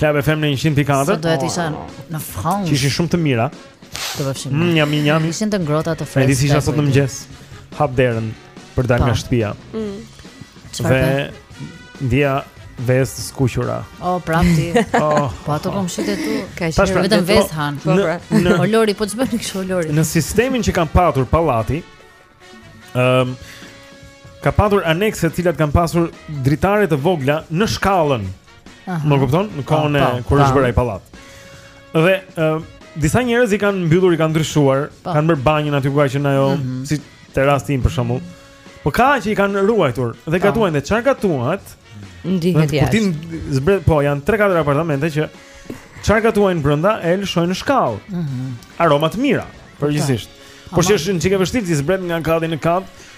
Club FM në 100.4 Sot duhet të isha në Francë Që ishin shumë të mira Të bëfshin mirë, Njami njami Ishin të ngrohta të freskëta E di si isha sot në mëngjes Hap derën për dalë nga po. shtëpia. Mm. Dhe ndjeja vezë të skuqura. O prapti. Oh, po ato po mshite tu, ka qenë pra, vetëm vezë hanë. Po pra. O Lori, po ç'bën ti kështu Lori? Në sistemin që ka patur pallati, ëm um, ka patur anekse të cilat kanë pasur dritare të vogla në shkallën Aha. Më kupton? Në kohën kur është bërë ai pallat. Dhe ë uh, disa njerëz i kanë mbyllur, i kanë ndryshuar, pa. kanë bërë banjën aty ku ka qenë ajo, mm -hmm. si te rasti im për shembull. Po ka që i kanë ruajtur dhe gatuajnë dhe çfarë gatuhet ndihet jashtë. Po ti zbret, po janë 3-4 apartamente që çfarë gatuajnë brenda e lëshojnë në shkallë. Mm -hmm. Aroma të mira, përgjithësisht. Po që është një çikë vështirë ti zbret nga kati në kat. Mm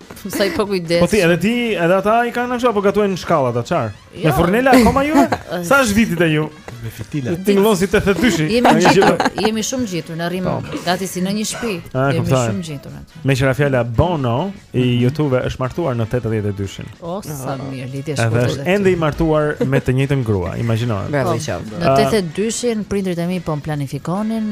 Sa i pakujdes. Po ti edhe ti, edhe ata i kanë ashtu apo gatuajnë shkallat a çfarë? Jo. Me furnela akoma ju? Sa është viti te ju? Me fitila. Ti ngjon si te thetyshi. Jemi ngjitur, jemi shumë ngjitur ne rrimë. Po. Gati si në një shtëpi. Jemi shumë ngjitur aty. Meqë ra fjala Bono i mhm. U2 është martuar në 82-shin. O sa mirë, lidhje shkurtë. Edhe është ende i martuar me të njëjtën grua, imagjino. Bravo, qoftë. Në 82-shin prindërit e mi po planifikonin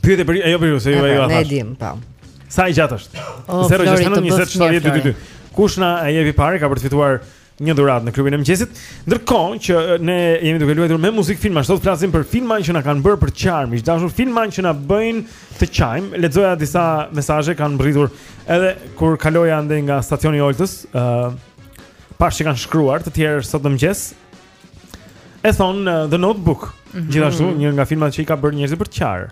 Pyetje për ajo për ju se ju ajo. Ne dimë, po. Sa i gjatë është? 0692070222. Kush na e jep i pari ka për të fituar një dhuratë në klubin e mëngjesit. Ndërkohë që ne jemi duke luajtur me muzikë filma, sot flasim për filma që na kanë bërë për të qarë, miq të dashur filma që na bëjnë të qajmë. Lexoja disa mesazhe kanë mbërritur edhe kur kaloja andej nga stacioni i Oltës, ë uh, pashë që kanë shkruar të tjerë sot në mëngjes. E thonë uh, The Notebook, mm -hmm. gjithashtu një nga filmat që i ka bërë njerëzit për të qarë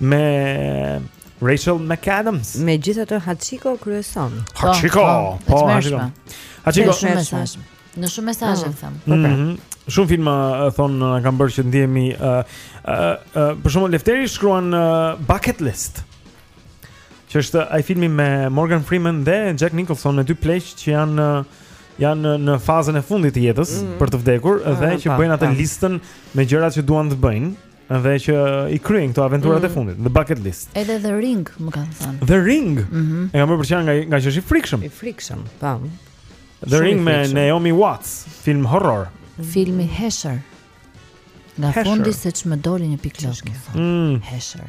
me Rachel McAdams. Megjithatë Hachiko kryeson. Po, Hachiko, po, po, po Hachiko. Hachiko shumë mesazh. Në shumë mesazhe mm. them. Po. Mhm. Shumë filma uh, thonë uh, kanë bërë që të ndihemi ë uh, ë uh, uh, për shembull Lefteri shkruan uh, bucket list. Që është ai filmi me Morgan Freeman dhe Jack Nicholson me dy pleq që janë janë në fazën e fundit të jetës mm -hmm. për të vdekur mm -hmm. dhe që bëjnë atë listën me gjërat që duan të bëjnë dhe që i kryejnë këto aventurat mm -hmm. e fundit, The Bucket List. Edhe The Ring, më kanë thënë. The Ring. Mm -hmm. Më ka bërë për të qarë nga nga që është i frikshëm. I frikshëm, po. The Ring me Naomi Watts, film horror. Filmi Hesher. Nga Hesher. fundi seç më doli një pikë loti. Mm. Hesher.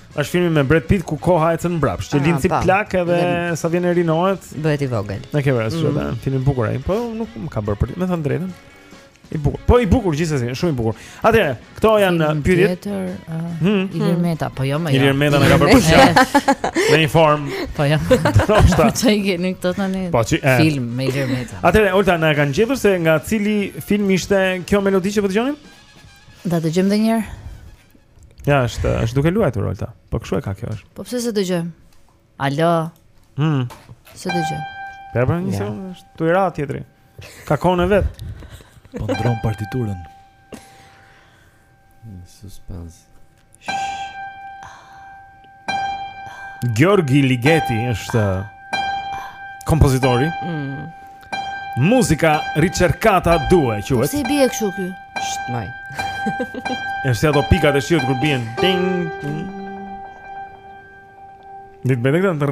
Është filmi me Brad Pitt ku koha ecën mbrapsht, që ah, lind si po. plak edhe sa vjen e rinohet, bëhet i vogël. Ne kemi rësë, mm. edhe filmi i bukur ai, po nuk më ka bërë për të, me thënë të drejtën. I bukur. Po i bukur gjithsesi, shumë i bukur. Atëherë, këto janë pyetjet. Tjetër, uh, hmm. Ilir Meta, po jo më jo. Ilir Meta na ka bërë për të qarë. Në një formë. Po jo. Po çfarë po thoni këto tani? Po ç'i eh. film me Ilir Meta. Atëherë, Olta na kanë gjetur se nga cili film ishte kjo melodi që po dëgjonim? Ta dëgjojmë edhe një herë. Ja, është është duke luajtur Olta. Po kshu e ka kjo është. Po pse s'e dëgjojmë? Alo. Hm. S'e dëgjoj. Ja, pra një sekond, është tu i ra tjetri. Ka kohën e vet. Po ndron partiturën. Në suspens. Gjorgi Ligeti është kompozitori. Mm. Muzika ricercata 2 quhet. Po si bie kështu ky? Shtmoj. Është si ato pikat e shiut kur bien. Ding. Dit me këtë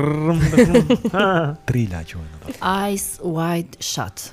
Titulli është Eyes wide shut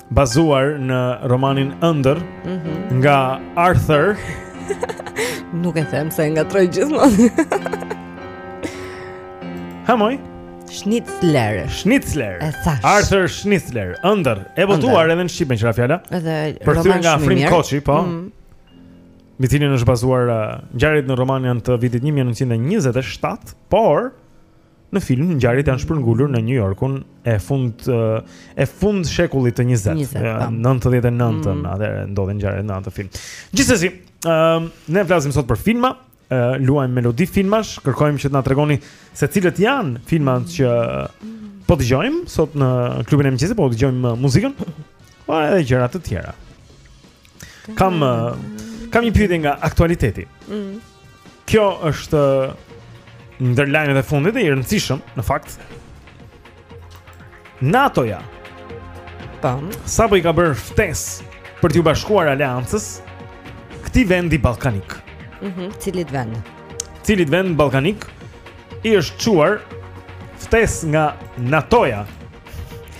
bazuar në romanin Ëndërr mm -hmm. nga Arthur. Nuk e them se ngatrroj gjithmonë. ha moj. Schnitzler. Schnitzler. Arthur Schnitzler. Ëndërr, e botuar edhe në shqip meqë ra fjala? E përkthyer nga Afrim Koçi, po. Mm -hmm. Mbi të cilin është bazuar uh, ngjarjet në roman janë të vitit 1927, por Në film ngjarjet janë shpërngulur në New Yorkun e fund e fund shekullit të 20, 20 99-ën, mm -hmm. atëherë ndodhin ngjarjet në atë film. Gjithsesi, ëm ehm, uh, ne flasim sot për filma, uh, luajmë melodi filmash, kërkojmë që të na tregoni se cilët janë filmat që po dëgjojmë sot në klubin e mëngjesit, po dëgjojmë muzikën, po edhe gjëra të tjera. Kam kam një pyetje nga aktualiteti. Mm. Kjo është ndër lajmet e fundit i rëndësishëm në fakt. NATO-ja. Tam. Po. Sapo i ka bërë ftesë për t'iu bashkuar aleancës këtij vendi ballkanik. Mhm, mm cilit vend? Cilit vend ballkanik? i është çuar ftesë nga NATO-ja.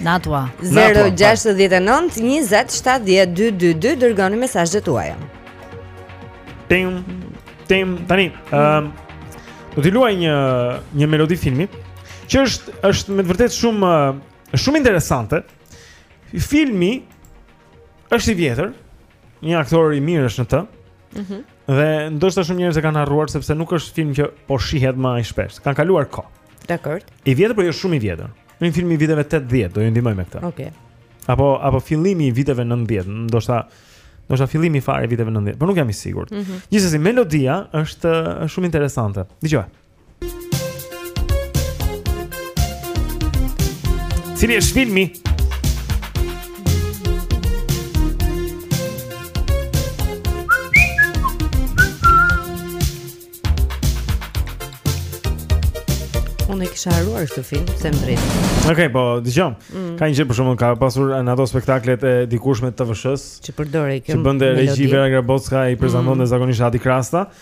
NATO-a 069 20 70 222 dërgoni mesazhet tuaja. Tim tim tani, ëm ehm, um, do t'i luaj një një melodi filmi që është është me të vërtetë shumë shumë interesante. Filmi është i vjetër, Një aktor i mirë është në të. Mhm. Mm dhe ndoshta shumë njerëz e kanë harruar sepse nuk është film që po shihet më aq shpesh. Kanë kaluar kohë. Dakor. I vjetër por jo shumë i vjetër. Një film i viteve 80, do ju ndihmoj me këtë. Okej. Okay. Apo apo fillimi i viteve 90, ndoshta ndoshta fillimi fare i viteve 90, por nuk jam i sigurt. Mm -hmm. Gjithsesi melodia është shumë interesante. Dëgjo. Cili është filmi? Unë e kisha harruar këtë film, të them të drejtën. Okej, okay, po, dëgjojmë. Mm. Ka një gjë për shembull, ka pasur në ato spektaklet e dikurshme të TVSH-së. Që përdorej, kjo melodi. Që bënte regji Vera Grabocka i prezantonte mm. zakonisht Adi Krasta.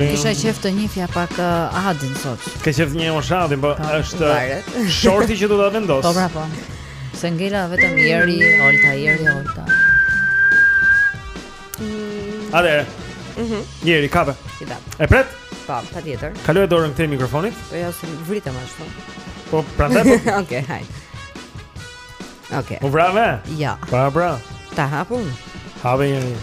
Kisha qef të njifja pak uh, adin sot Ke qef të njifja pak adin, po, po është shorti që do ta vendos Po pra po Se ngela vetëm jeri, olta, jeri, olta mm. Ate, mhm. jeri, kape E pret? Po, pa tjetër Kaloje dorën këtej mikrofonit? Po, ja, jo, se vritem ashtu Po, pra të po Oke, hajt Okej. Po vrave? Jo. Pra pra. Ta hapun. Hape Jeri.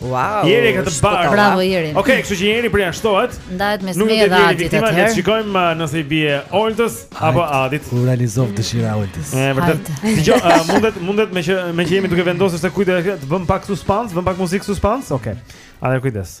Wow. Jeri ka të bardhë. Bravo Jeri. Okej, okay, kështu që Jeri përjashtohet. Ndahet mes meje dhe Adit atëherë. Le të shikojmë uh, nëse i bie Oltës apo Adit. Ku realizohet dëshira e Oltës. Ëh, vërtet. Dëgjo, uh, mundet mundet me që me që jemi duke vendosur se kujt do të bëm pak suspans, bëm pak muzikë suspans. Okej. Okay. A dhe kujdes.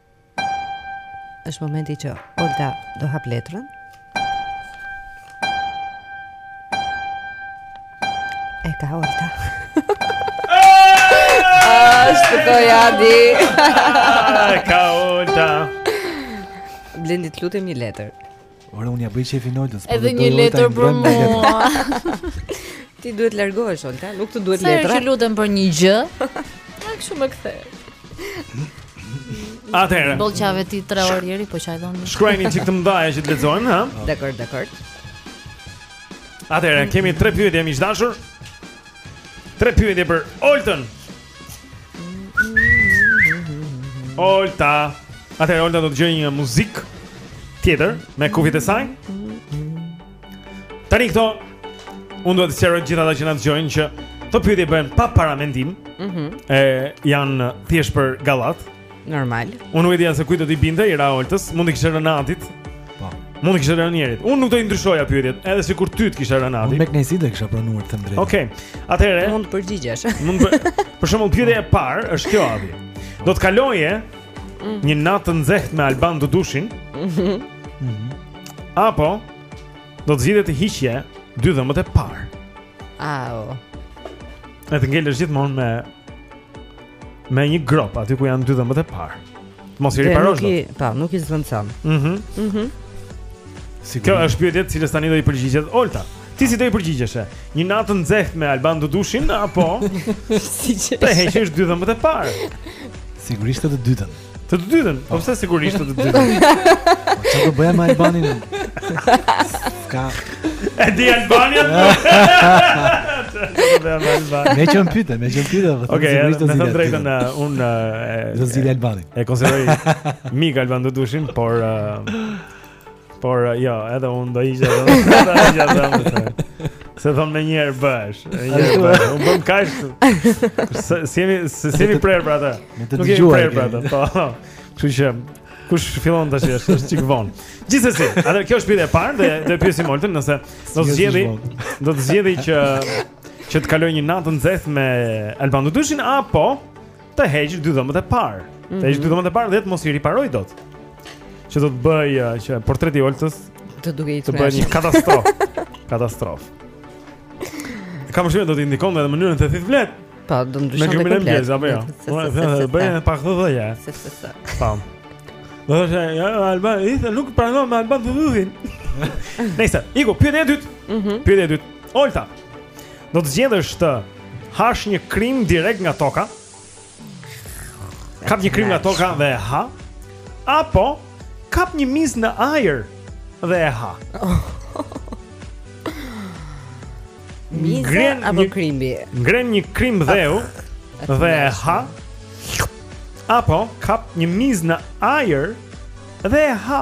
Është momenti që Olta do hap letrën. E ka Olta. Ashtu do Adi E ka Olta Blendi të lutem një letër Ore unë ja bëj qefin Oltës, po edhe një letër për mua. Ti duhet të largohesh Olta, nuk të duhet letra. Sa që lutem për një gjë. Ja kshu më kthe. Atëherë. Boll çave ti 3 orë deri po çaj dhon. Shkruajini çik të mëdha që të lexojmë, ha? Dakor, dakor. Atëherë kemi 3 pyetje miq të dashur. 3 pyetje për Oltën. Olta. Atëherë Olta do të dëgjojë një muzikë tjetër me kufjet e saj. Tani këto unë dua të sqaroj gjithë ata që na dëgjojnë që këto pyetje bëhen pa paramendim. Mhm. Mm e janë thjesht për gallat. Normal. Unë nuk e dija se kujt do t'i binte i ra Oltës, mund të kishte rënë Adit. Po. Mund të kishte rënë Jerit. Unë nuk do i ndryshoja pyetjet, edhe sikur ty të kishte rënë Adi. Unë me kënaqësi do kisha pranuar të them të drejtën. Okej. Okay. Atëherë, mund të përgjigjesh. Mund për, për shembull pyetja e parë është kjo Adi. Do të kaloje mm. një natë të nxehtë me Alban Dudushin? Mhm. Mm Apo do të zgjidhje të hiqje dy dhëmbët e parë? Au. E të ngelesh gjithmonë me me një grop aty ku janë dy dhëmbët e parë. Mos i riparosh. Nuk i, pa, nuk i zëvendëson. Mhm. Mm mhm. Mm Sigurisht. Kjo është pyetja së cilës tani do i përgjigjet Olta. Ti si do i përgjigjeshe? Një natë të nxehtë me Alban Dudushin apo të heqësh dy dhëmbët e parë? Sigurisht të dytën. Të të dytën, po pse sigurisht të të dytën? Çfarë do bëja me Albanin? Ka. E di Albani. Me që më pyte, me që më pyte Ok, me thënë të drejtën uh, Unë uh, Do zili Albani E konsideroj Mik Alban Dudushin Por uh, Por uh, jo, edhe unë do isha dhe unë do isha dhe unë të Se thonë me një herë bësh Me një herë bësh Unë bëm kaq Si jemi, si jemi prerë për atë Nuk jemi prerë për atë Po, kështu që Kush fillon tash është është çik vonë. Gjithsesi, atë kjo është pyetja e parë dhe do e pyesim Oltën nëse do të zgjedhë do të zgjedhë që që të kalojë një natë të nxehtë me Alban Dudushin apo të heqë dy dhëmbët e parë. Mm -hmm. Të heqë dy mhm. dhëmbët e parë dhe të mos i riparoj dot. Që do të bëj uh, që portreti i Oltës të duket të bëhet një katastrofë. katastrofë. Kam përshtypjen do të ndikojë edhe mënyrën se si flet. Po, do ndryshon komplet. Me kriminal apo jo? Po, bëj edhe pak dhëdhëje. Se se se. Pam. Do të thashë, ja, Alban, i thënë, nuk pranon me Alban Dudushin. Nëse, iku, pyetja e dytë. Mhm. Pyetja e dytë. Olta, Do të zgjedhësh të hash një krimb direkt nga toka. Kap një krimb nga toka dhe e ha. Apo kap një mizë në ajër dhe e ha. Miza apo një, krimbi? Ngren një krimb dheu ah, dhe e ha. Apo kap një mizë në ajër dhe e ha.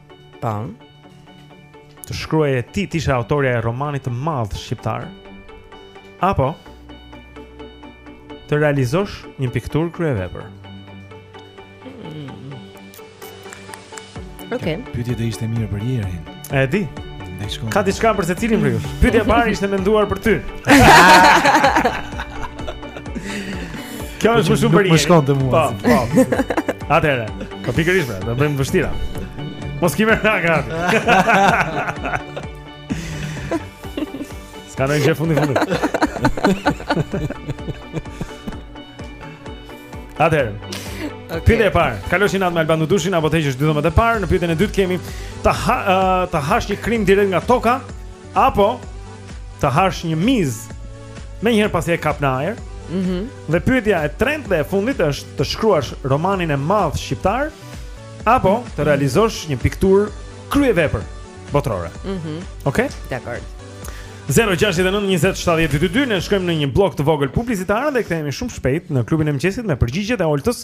Pa. Të shkruaje ti, të ishe autorja e romanit të madh shqiptar. Apo, të realizosh një pikturë kryevepër. Mm. Okej. Okay. Pyetje të ishte mirë për Jerin. E di. Ka diçka për secilin prej jush. Pyetja e parë ishte menduar për ty. Kjo është më shumë për Jerin. Po, po. Atëherë. Po pikërisht pra, do bëjmë të vështira. Mos ki merak ti. S'ka ndonjë gjë fundi fundit. Atëherë. Okay. Pyetja e parë, të kalosh një natë me Alban Dudushin apo të heqësh dy dhëmbët e parë? Në pyetjen e dytë kemi të ha, uh, të hash një krimb direkt nga toka apo të hash një mizë Menjëherë pasi e kap në ajër. Mhm. Mm dhe pyetja e tretë dhe e fundit është të shkruash romanin e madh shqiptar apo të realizosh një pikturë kryevepër botërore. Mhm. Mm Okej? Okay? Dakord. 0692070222 ne shkojmë në një bllok të vogël publicitar dhe kthehemi shumë shpejt në klubin e mëngjesit me përgjigjet e Oltës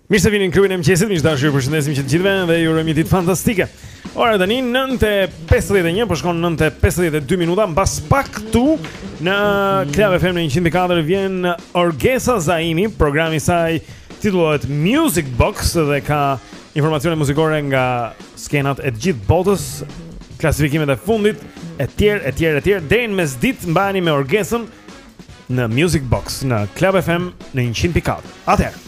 Mirë se vini në klubin e mëngjesit, miq të dashur, ju përshëndesim që të gjithëve dhe ju urojmë një ditë fantastike. Ora tani 9:51, po shkon 9:52 minuta, mbas pak këtu në Club FM në 104 vjen Orgesa Zaimi, programi i saj titullohet Music Box dhe ka informacione muzikore nga skenat e gjithë botës, klasifikimet e fundit, etj, etj, etj, deri në mesditë mbeteni me Orgesën. në Music Box në Club FM në 100.4. Atëherë.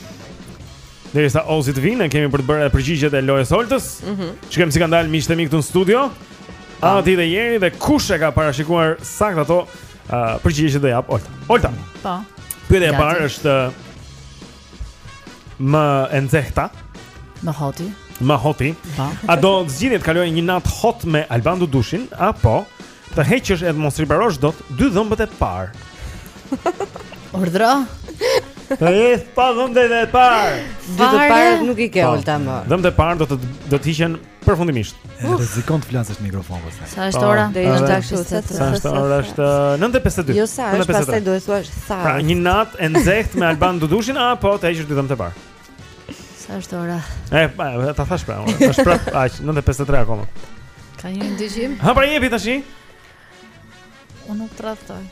Derisa Ozi të vijë, ne kemi për të bërë përgjigjet e lojës Oltës. Mhm. Mm Shikojmë si kanë dalë miqtë e mi këtu në studio. Ah. Adi dhe Jeri dhe kush e ka parashikuar saktë ato uh, përgjigje që do japë Olta. Olta. Po. Pyetja e parë është më e nxehta. Më hoti. Më hoti. Po. A do zgjidhje të kaloje një natë hot me Alban Dudushin apo Të heqësh e të mos riparosh dot dy dhëmbët e parë. Urdhëro. Të jesh pa dhëmbët e parë. Dy të parët nuk i ke po. Olta më. Dhëmbët e parë do të do të hiqen përfundimisht. Rrezikon të flasësh në mikrofon pastaj. Sa është po, ora? Do të thuash se sa është ora është 9:52. Uh, jo sa, pastaj duhet të thuash sa. Pra një natë e nxehtë me Alban Dudushin apo të heqësh dy dhëmbët e parë. Sa është ora? E, ta thashë pra, është prapë, aq, 9:53 akoma. Ka një ndihmë? Ha pra jepi tash. Unë nuk tradhtoj.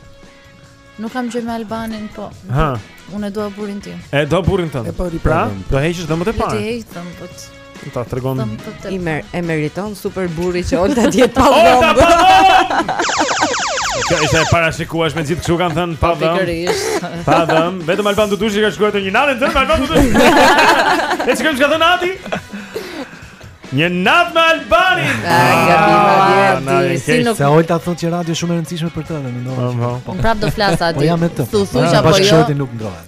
Nuk kam gjë me Albanin, po. Ha. Unë dua burrin tim. E do burrin tënd. Po, pra, do heqësh dhëmbët e parë. Do të heq dhëmbët. Ta tregon i mer e meriton super burri që Olta të jetë pa dhëmbë. Kjo ishte e parashikuar se të gjithë kështu kanë thënë pa po, dhëmbë. Pikërisht. Pa dhëmbë, vetëm Alban Dudushi ka shkruar një natë me Alban Dudushi. E çka ka thënë Adi? Një natë me Albanin. Ah, ah, si nuk se Olta thotë që radio shumë e rëndësishme për të, mendoj. Po, po. Unë prapë do flas aty. Po jam me të. Thuaj thuaj apo jo. Bashkëshorti nuk ndërrohet.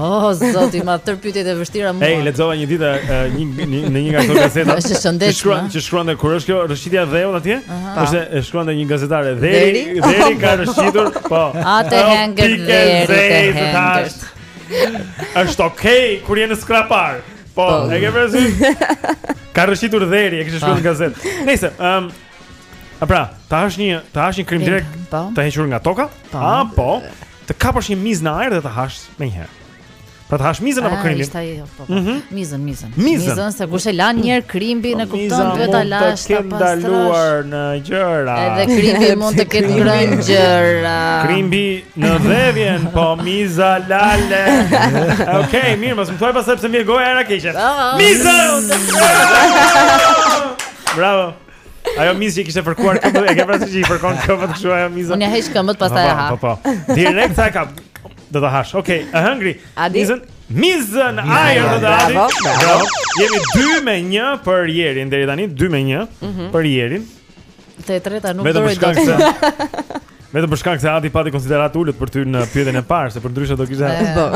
Oh, zoti, ma tërë pyetjet e vështira mua. Ej, lexova një ditë një në një nga ato gazeta. Është shëndet. Shkruan, që shkruante kur ishte kjo rëshqitja e dheut atje? Se e shkruante një gazetare. Dheri, dheri ka rëshqitur. Po. A të hëngërt dheri të hëngërt. Është okay kur je në Skrapar. Po, po, e ke parasysh? Ka rëshqitur dheri, e kishte shkruar në po. gazetë. Nëse, ëm A pra, të hash një, të hash një krimb direkt po. të hequr nga toka? Po. A, po. Të kapësh një mizë në ajër dhe ta hash menjëherë. Pra të hash mizën apo krimbin? Ai jo, po. po. Mhm. Mizën, mizën. Mizën se kush e lan një herë krimbin, e po, kupton, duhet ta lash ta pastrosh. Mund të ketë ndaluar në gjëra. Edhe krimbi mund të ketë ngrënë gjëra. Krimbi në dhe vjen, po miza lale. Okej, mirë, mos më thuaj pastaj pse më vjen goja era e keqe. Mizën! Bravo. Ajo mizë që i kishte fërkuar këmbët, e ke parasysh që i fërkon këmbët kështu ajo mizë. Unë heq këmbët pastaj e ha. Po, po. po. Direkt sa e kap. Do ta hash. Okej, okay, e hëngri. Mizën, mizën në ajër do ta hash. Bravo. Jemi 2 me 1 për Jerin deri tani, 2 me 1 mhm. për Jerin. Te treta nuk do të dot. Vetëm për shkak se Adi pati konsideratë të ulët për ty në pyetjen e parë, se përndryshe do kishte. Po.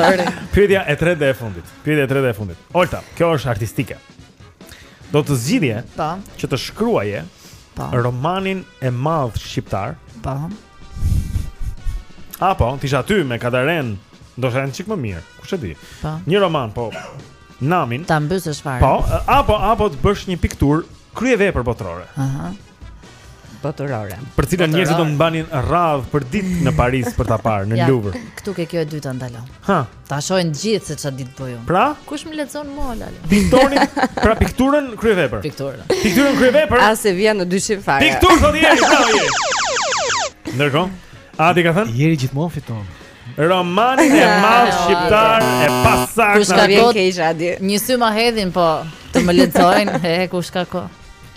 Sorry. Pyetja e tretë dhe e fundit. Pyetja e tretë dhe e fundit. Olta, kjo është artistike. Do të zgjidhje po. që të shkruaje po. romanin e madh shqiptar. Po. Apo, të ishe aty me Kadarenë, ndoshta një çik më mirë. Kush e di? Po. Një roman, po. Namin. Ta mbysësh fare. Po, apo apo të bësh një pikturë kryevepër botërore. Aha. botërore. Për cilën njerëzit do mbanin radhë për ditë në Paris për ta parë në Louvre. Ja, këtu ke kjo e dyta ndalon. Ha. Ta shohin gjithë se çfarë di të bëj unë. Pra, kush më lexon mua lal? Pikturën, pra pikturën kryevepër. Pikturën. Pikturën kryevepër. As e vë në dyshim fare. Pikturë thotë ieri, sa ieri. Ndërkohë, a di ka thënë? Ieri gjithmonë fiton. Romanin e madh shqiptar e pasaktë. Kush ka vjen keq atje? Një sy ma hedhin po të më lexojnë, e kush ka kohë.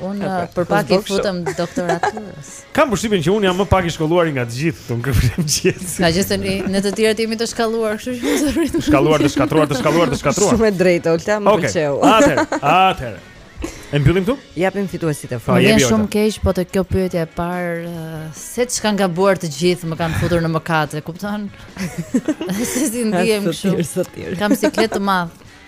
Unë uh, për pak iu futa doktoraturës. Kam përshtypjen që unë jam më pak i shkolluar nga të gjithë këtu në krye të gjithë. Po gjithë ne të tjerët jemi të shkalluar, kështu që mos rri. Shkalluar, të shkatruar, të shkalluar, të shkatruar. Shumë e drejtë, Olta, më pëlqeu. Okej. Atëherë, atëherë. E mbyllim këtu? Japim fituesit e fundit. Jam shumë keq, po te kjo pyetje e parë, uh, se ç'kam gabuar të gjithë më kanë futur në mëkat, e kupton? Se si ndihem kështu. Kam siklet të madh.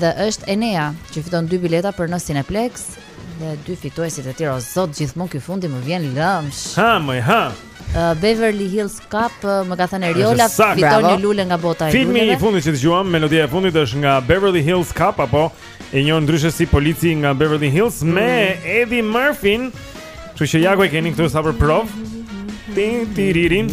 Dhe është Enea që fiton dy bileta për në Cineplexx dhe dy fituesit e tjerë o zot gjithmonë ky fundi më vjen lëmsh. Ha, më ha. Uh, Beverly Hills Cop uh, më ka thënë Eriola fiton një lule nga bota e luleve. Filmi i fundit që dëgjuam, melodia e fundit është nga Beverly Hills Cop apo e njohur ndryshe si Polici nga Beverly Hills mm. me Eddie Murphy. Kështu që ja ku e keni këtu sa për provë. Ti ti ririn.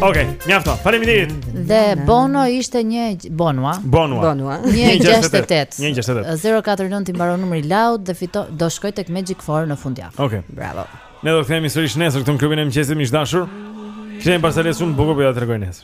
Ok, mjafto. Faleminderit. Dhe Bono ishte një Bonua. Bonua. Bonua. 168. 168. 049 i mbaron numri Laud dhe fitoi do shkojë tek Magic 4 në fundjavë. Ok. Bravo. Ne do të jemi sërish nesër këtu në klubin e mëngjesit miq të dashur. Kemi pasur shumë bukur për po t'ju tregoj nesër.